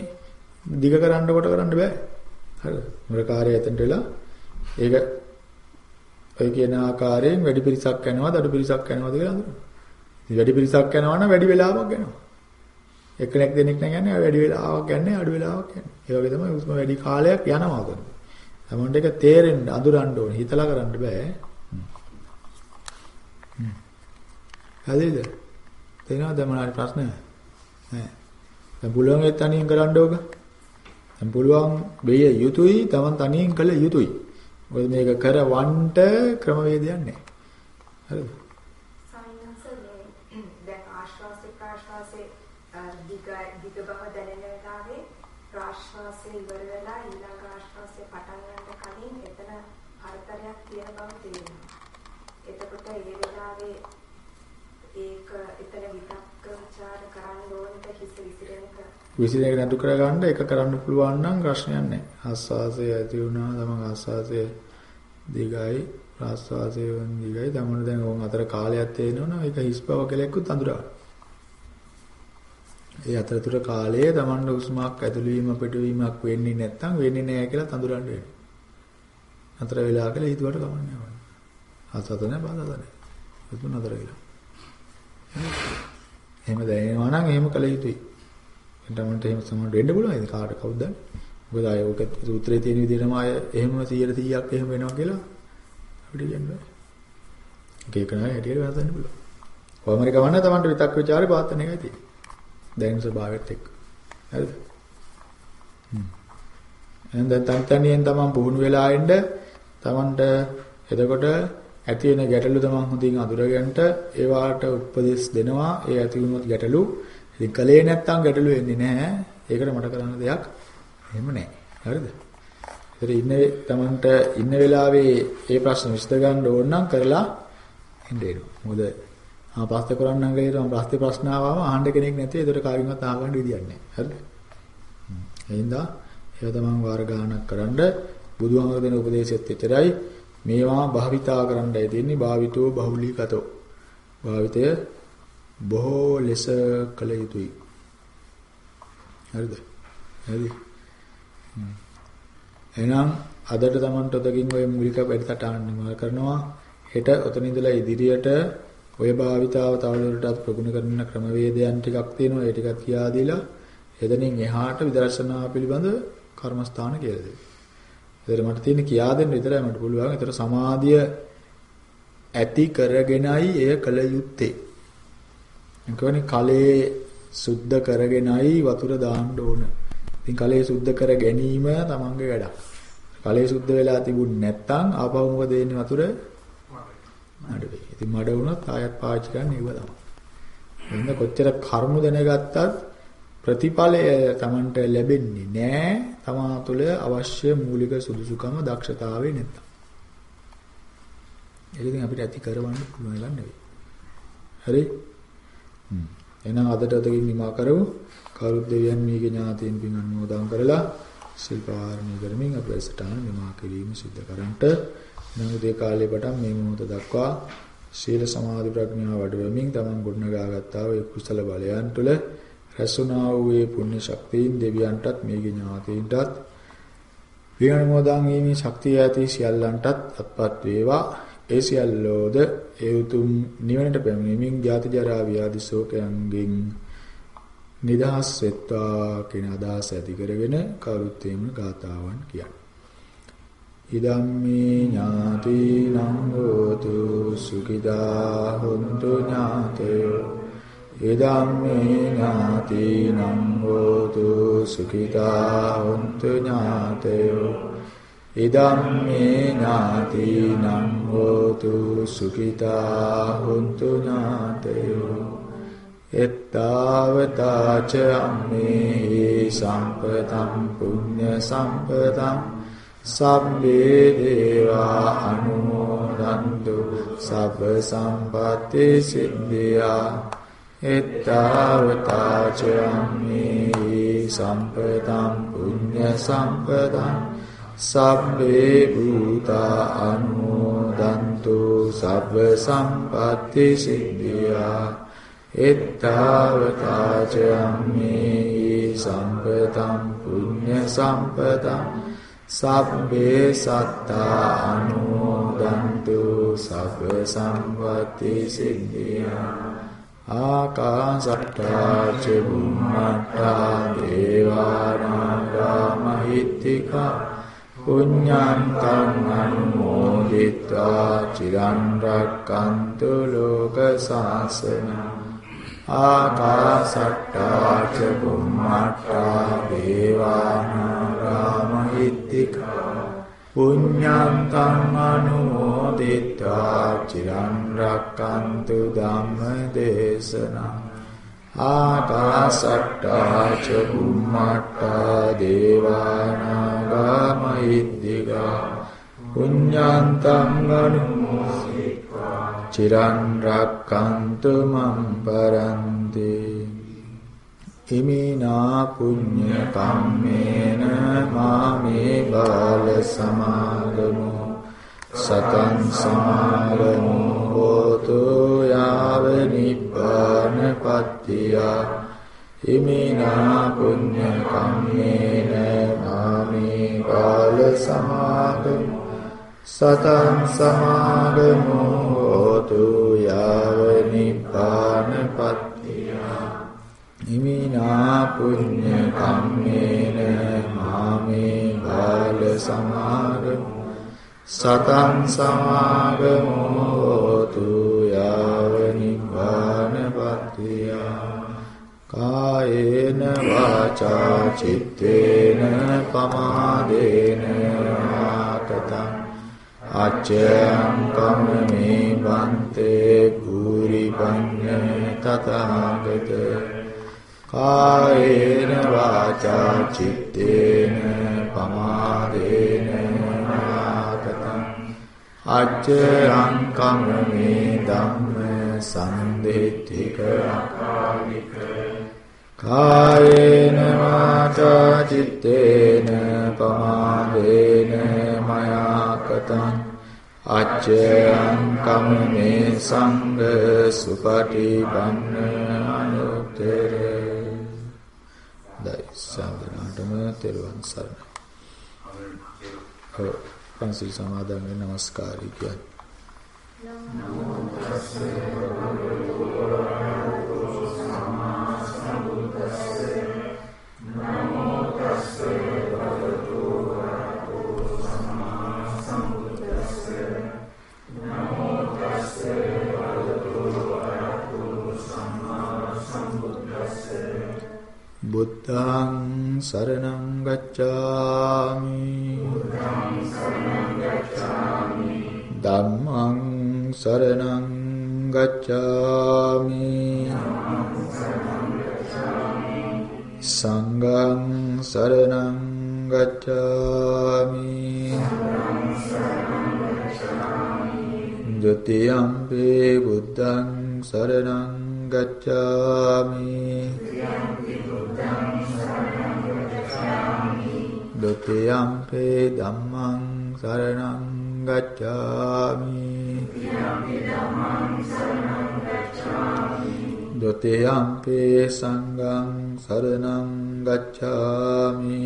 දිග කරන්න කොට කරන්න බෑ. හරිද? මුරකාරය එතනට වෙලා ඒක ඔය කියන ආකාරයෙන් වැඩි පිරිසක් යනවාද අඩු පිරිසක් යනවාද කියලා අඳුරනවා. ඉතින් වැඩි පිරිසක් යනවා නම් වැඩි වෙලාවක් යනවා. එක්කෙනෙක් දෙනෙක් නම් යන්නේ වැඩි වෙලාවක් යන්නේ අඩු වෙලාවක් යන්නේ. ඒ වගේ තමයි උස්ම වැඩි කාලයක් යනවා කරන්නේ. තමන්ට ඒක තේරෙන්න අඳුරන්න ඕනේ. හිතලා කරන්න බෑ. හරිද? තේරෙනවද මොනවාරි ප්‍රශ්න? නෑ. දැන් පුළුවන් ඒ තනියෙන් කරන්න ඕක. දැන් පුළුවන් වෙය යුතුයි, තමන් තනියෙන් කළ යුතුයි. මොකද මේක කරවන්න ක්‍රමවේදයක් නැහැ. හරිද? සායනසනේ දැන් ආශ්වාසය ප්‍රාශ්වාසයේ දිග දිග බව දැනෙන වෙලාවේ ප්‍රාශ්වාසය ඉවර වෙලා ඊළඟ ආශ්වාසය පටන් ගන්න කලින් එතන හතරයක් තියෙන බව තේරෙනවා. එතකොට ඒ වෙලාවේ ඒක එතන විතක්ක ਵਿਚාර කරන්න ඕනෙද හිස විසිරෙන එක විසිරෙක නඩු කරගන්න එක කරන්න පුළුවන් නම් ප්‍රශ්නයක් නැහැ. ආස්වාසය ඇති වුණා තමන් ආස්වාසය දිගයි ප්‍රාස්වාසය වන් දිගයි තමන් දැන් ඕන් අතර කාලයක් තේනවනම් ඒක හිස් බව කියලා එක්කුත් අඳුරා. ඒ අතරතුර කාලයේ තමන් උස්මක් ඇතුළු වීම පිටවීමක් වෙන්නේ නැත්නම් වෙන්නේ නැහැ කියලා තඳුරන්න වෙනවා. අතර වෙලා කියලා හිතුවට කමන්නේ නැහැ. ආසත නැහැ බාධා නැහැ. ඒක නතර වෙලා. එහෙම දැනෙනවා නම් එහෙම කළ යුතුයි. එතමන්ට එහෙම සමහර වෙන්න පුළුවන්. ඒක කාට කවුද දන්නේ? මොකද අය ඔක සූත්‍රයේ තියෙන විදිහටම අය එහෙම 100 100ක් එහෙම වෙනවා කියලා අපිට කියන්න බෑ. ඒක එක නෑ හැටියට වෙනස් වෙන්න පුළුවන් කොහොමරි කවන්න තමන්ට විතක් ਵਿਚාරේ පාත්තන එකයි තියෙන්නේ. දැන් ස්වභාවයත් එක්ක. හරිද? හ්ම්. එහෙනම් දැන් තන් තනියෙන් තමන් පුහුණු වෙලා ඉන්න තමන්ට එතකොට ඇති වෙන ගැටලු තමන් හොඳින් අඳුරගන්නට ඒවාට උපදෙස් දෙනවා. ඒ ඇති වුණොත් ගැටලු ඉතින් කලේ නැත්තම් ගැටලු වෙන්නේ නැහැ. ඒකට මට කරන්න දෙයක් එහෙම නැහැ. හරිද? ඒතර ඉන්නේ Tamanට ඉන්න වෙලාවේ ඒ ප්‍රශ්න විසඳ ගන්න ඕන නම් කරලා ඉන්න වෙනවා. මොකද ආ පස්සේ කරන්නම් කියලා මම පස්සේ ප්‍රශ්න ආවම අහන්න කෙනෙක් නැති. ඒතර කාගෙන්වත් අහගන්න විදියක් නැහැ. හරිද? එහෙනම් ඒව තමන් වාර ගානක් කරන්ඩ බුදුහාමර දෙන උපදේශයත් විතරයි මේවා භාවිතා කරන්නයි තියෙන්නේ භාවිතෝ බහුලීගතෝ භාවිතය බොහෝ ලෙස කළ යුතුයි. හරිද? හරි. එහෙනම් අදට Tamanට ඔතකින් ඔය මූලික වැඩසටහන නිමා කරනවා. හෙට ඔතන ඉඳලා ඉදිරියට ඔය භාවිතාව තවදුරටත් ප්‍රගුණ කරන ක්‍රමවේදයන් ටිකක් තියෙනවා. ඒ ටිකත් කියා දීලා එතනින් එහාට විදර්ශනා පිළිබඳ කර්මස්ථාන කියලා දෙන්න. ඒතර මට තියෙන කියා දෙන්න විතරයි මට පුළුවන්. ඒතර සමාධිය ඇති කරගෙනයි එය කළ යුත්තේ. එකවනේ කලේ සුද්ධ කරගෙනයි වතුර දාන්න ඕන. ඉතින් කලේ සුද්ධ කර ගැනීම තමන්ගේ වැඩක්. කලේ සුද්ධ වෙලා තිබුණ නැත්නම් ආපහු මොකද වෙන්නේ වතුර? මඩ වෙයි. ඉතින් මඩ වුණොත් ආයත් පාවිච්චි කරන්න ඉව තමයි. එන්න කොච්චර කර්ම දැනගත්තත් ප්‍රතිඵලය Tamanට ලැබෙන්නේ නැහැ. තමා තුළ අවශ්‍ය මූලික සුදුසුකම දක්ෂතාවය නැත්තම්. ඒක ඉතින් අපිට ඇති කරවන්න පුළුවන් එකක් නෙවෙයි. හරි? හ්ම්. එහෙනම් අදට අදකින් නිමා කරමු. කවුරුත් දෙවියන් මේගේ ඥාතීන් පින් අනුමෝදන් කරලා සිල්පාරණී කරමින් අප වැඩසටහන නිමා කිරීම සිද්ධ කරන්ට නම් උදේ කාලේ පටන් මේ මොහොත දක්වා සීල සමාධි ප්‍රඥා වඩවමින් තමන් ගොඩනගා ගත්තා වූ කුසල බලයන් තුළ රැස්ුණා වූ ඒ පුණ්‍ය ශක්තියින් දෙවියන්ටත් මේගේ ඥාතීන්ටත් පියනමෝදන් වීමේ ශක්තිය ඇති සියල්ලන්ටත් අත්පත් වේවා ඒ සියල්ලෝද ඒ උතුම් නිවනට පැමිණීමෙන් ජාති ජරා ව්‍යාධි ශෝකයන්ගෙන් නිදහස් වෙත්වා කියන අදහස ඇති කරගෙන කවුරුත් එම ගාතාවන් කියන්නේ. ඉදම්මේ ඥාතිනං හෝතු සුඛිතා හොන්තු ඥාතයෝ ඉදම්මේ ඥාතිනං හෝතු සුඛිතා හොන්තු ඥාතයෝ ඉදම්මේ ඥාතිනං හෝතු සුඛිතා හොන්තු ඥාතයෝ එත්තාවතාච අම්මේ සම්පතම් පුඤ්ඤ සම්පතම් සබ්බේ දේවා අනුමෝදන්තු සබ්බ සම්පatti සිද්ධියා එත්තාවතාච අම්මේ සම්පතම් පුඤ්ඤ සම්පතම් සබ්බේ භූතා අනුමෝදන්තු සබ්බ සම්පatti සිද්ධියා. එත්තාවතාච අම්මේ සම්පතම් පුඤ්ඤ සම්පතම් සබ්බේ සත්තා අනුමෝදන්තු සබ්බ සම්පatti සිද්ධියා. ආකාසට්ටා ච බුම්මට්ටා දේවානාගා මහිත්‍තිකා. පුඤ්ඤන්තං අනුමෝදිත්වා චිරන් රැක්කන්තු ලෝක සාසනං ආකාසට්ටා ච බුම්මට්ටා දේවානාගා මහිත්‍තිකා පුඤ්ඤන්තං අනුමෝදිත්වා චිරන් රැක්කන්තු ධම්ම දේශනං ආකාසට්ටා ච බුම්මට්ටා දේවානාගා මහිත්‍තිකා පුඤ්ඤන්තං අනුමෝදිත්වා චිරන් රක්칸තු මම් පරන්ති ඉමිනා පුඤ්ඤ කම්මේන මාමේ බාල සමාගමෝ සතං සමාගමෝ හෝතු යාව නිබ්බාන පත්තිය ඉමිනා පුඤ්ඤ කම්මේන මාමේ බාල සමාගමෝ සතං සමාගමෝ හෝතු යාව නිපාන පත්තිය ඉමිනා පුඤ්ඤ කම්මේන මාමේ බාල සමාගමෝ සතං සමාගමෝ කායේන වාචා චිත්තේන පමාදේන ආතතං අච්චයං කම්මේ බන්තේ භූරි පඤ්ඤ තථාගත කායේන වාචා චිත්තේන පමාදේන නාතතං අච්චයං කම්මේ ධම්ම සම්දේතික අකාලික කායේන වාචා චිත්තේන පමාදේන මයා කතං අච්චයං කමනේ සංඝ සුපටිපන්න අනුත්තර දයි සම්දනාටම තෙරුවන් සරණයි. ඔව් පන්සිල් සමාදන් වෙන්න নমස්කාරය කියන්නේ. නමෝ තස්සේ භගවතු වරහතු බුද්ධං සරණං ගච්ඡාමි. බුද්ධං සරණං ගච්ඡාමි ධම්මං සරණං ගච්ඡාමි. සංඝං සරණං ගච්ඡාමි. ဒ ුතියම්පි බුද්ධං සරණං ගච්ඡාමි ဒ ුතියම්පි ධම්මං සරණං ගච්ඡාමි ဒ ුතියම්පි සංඝං සරණං ගච්ඡාමි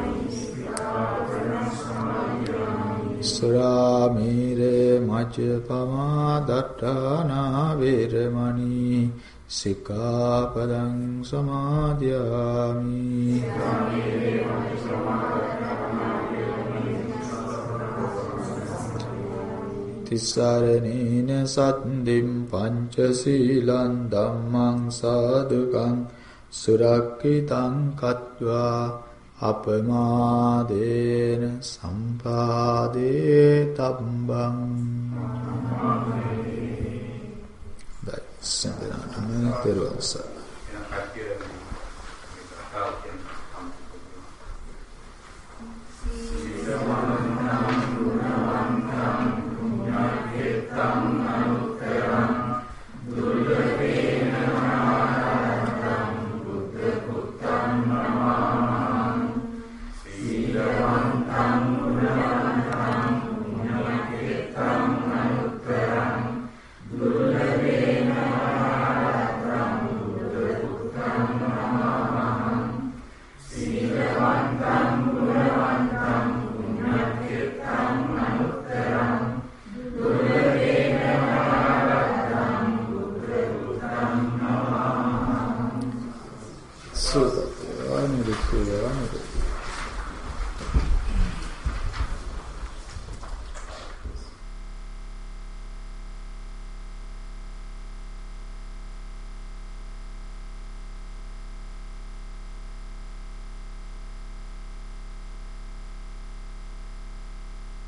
සුරාමීරේ මජ්ජපමා දට්ඨානා වේරමණී සික්ඛාපදං සමාදියාමි තිස්සරණේන සත්දිම් පංචශීලං ධම්මං සාදුකං සුරක්ඛිතං කତ୍වා අපමාදේන සම්පාදේ තබ්බං දයි සඳනාටම පෙරවස සුප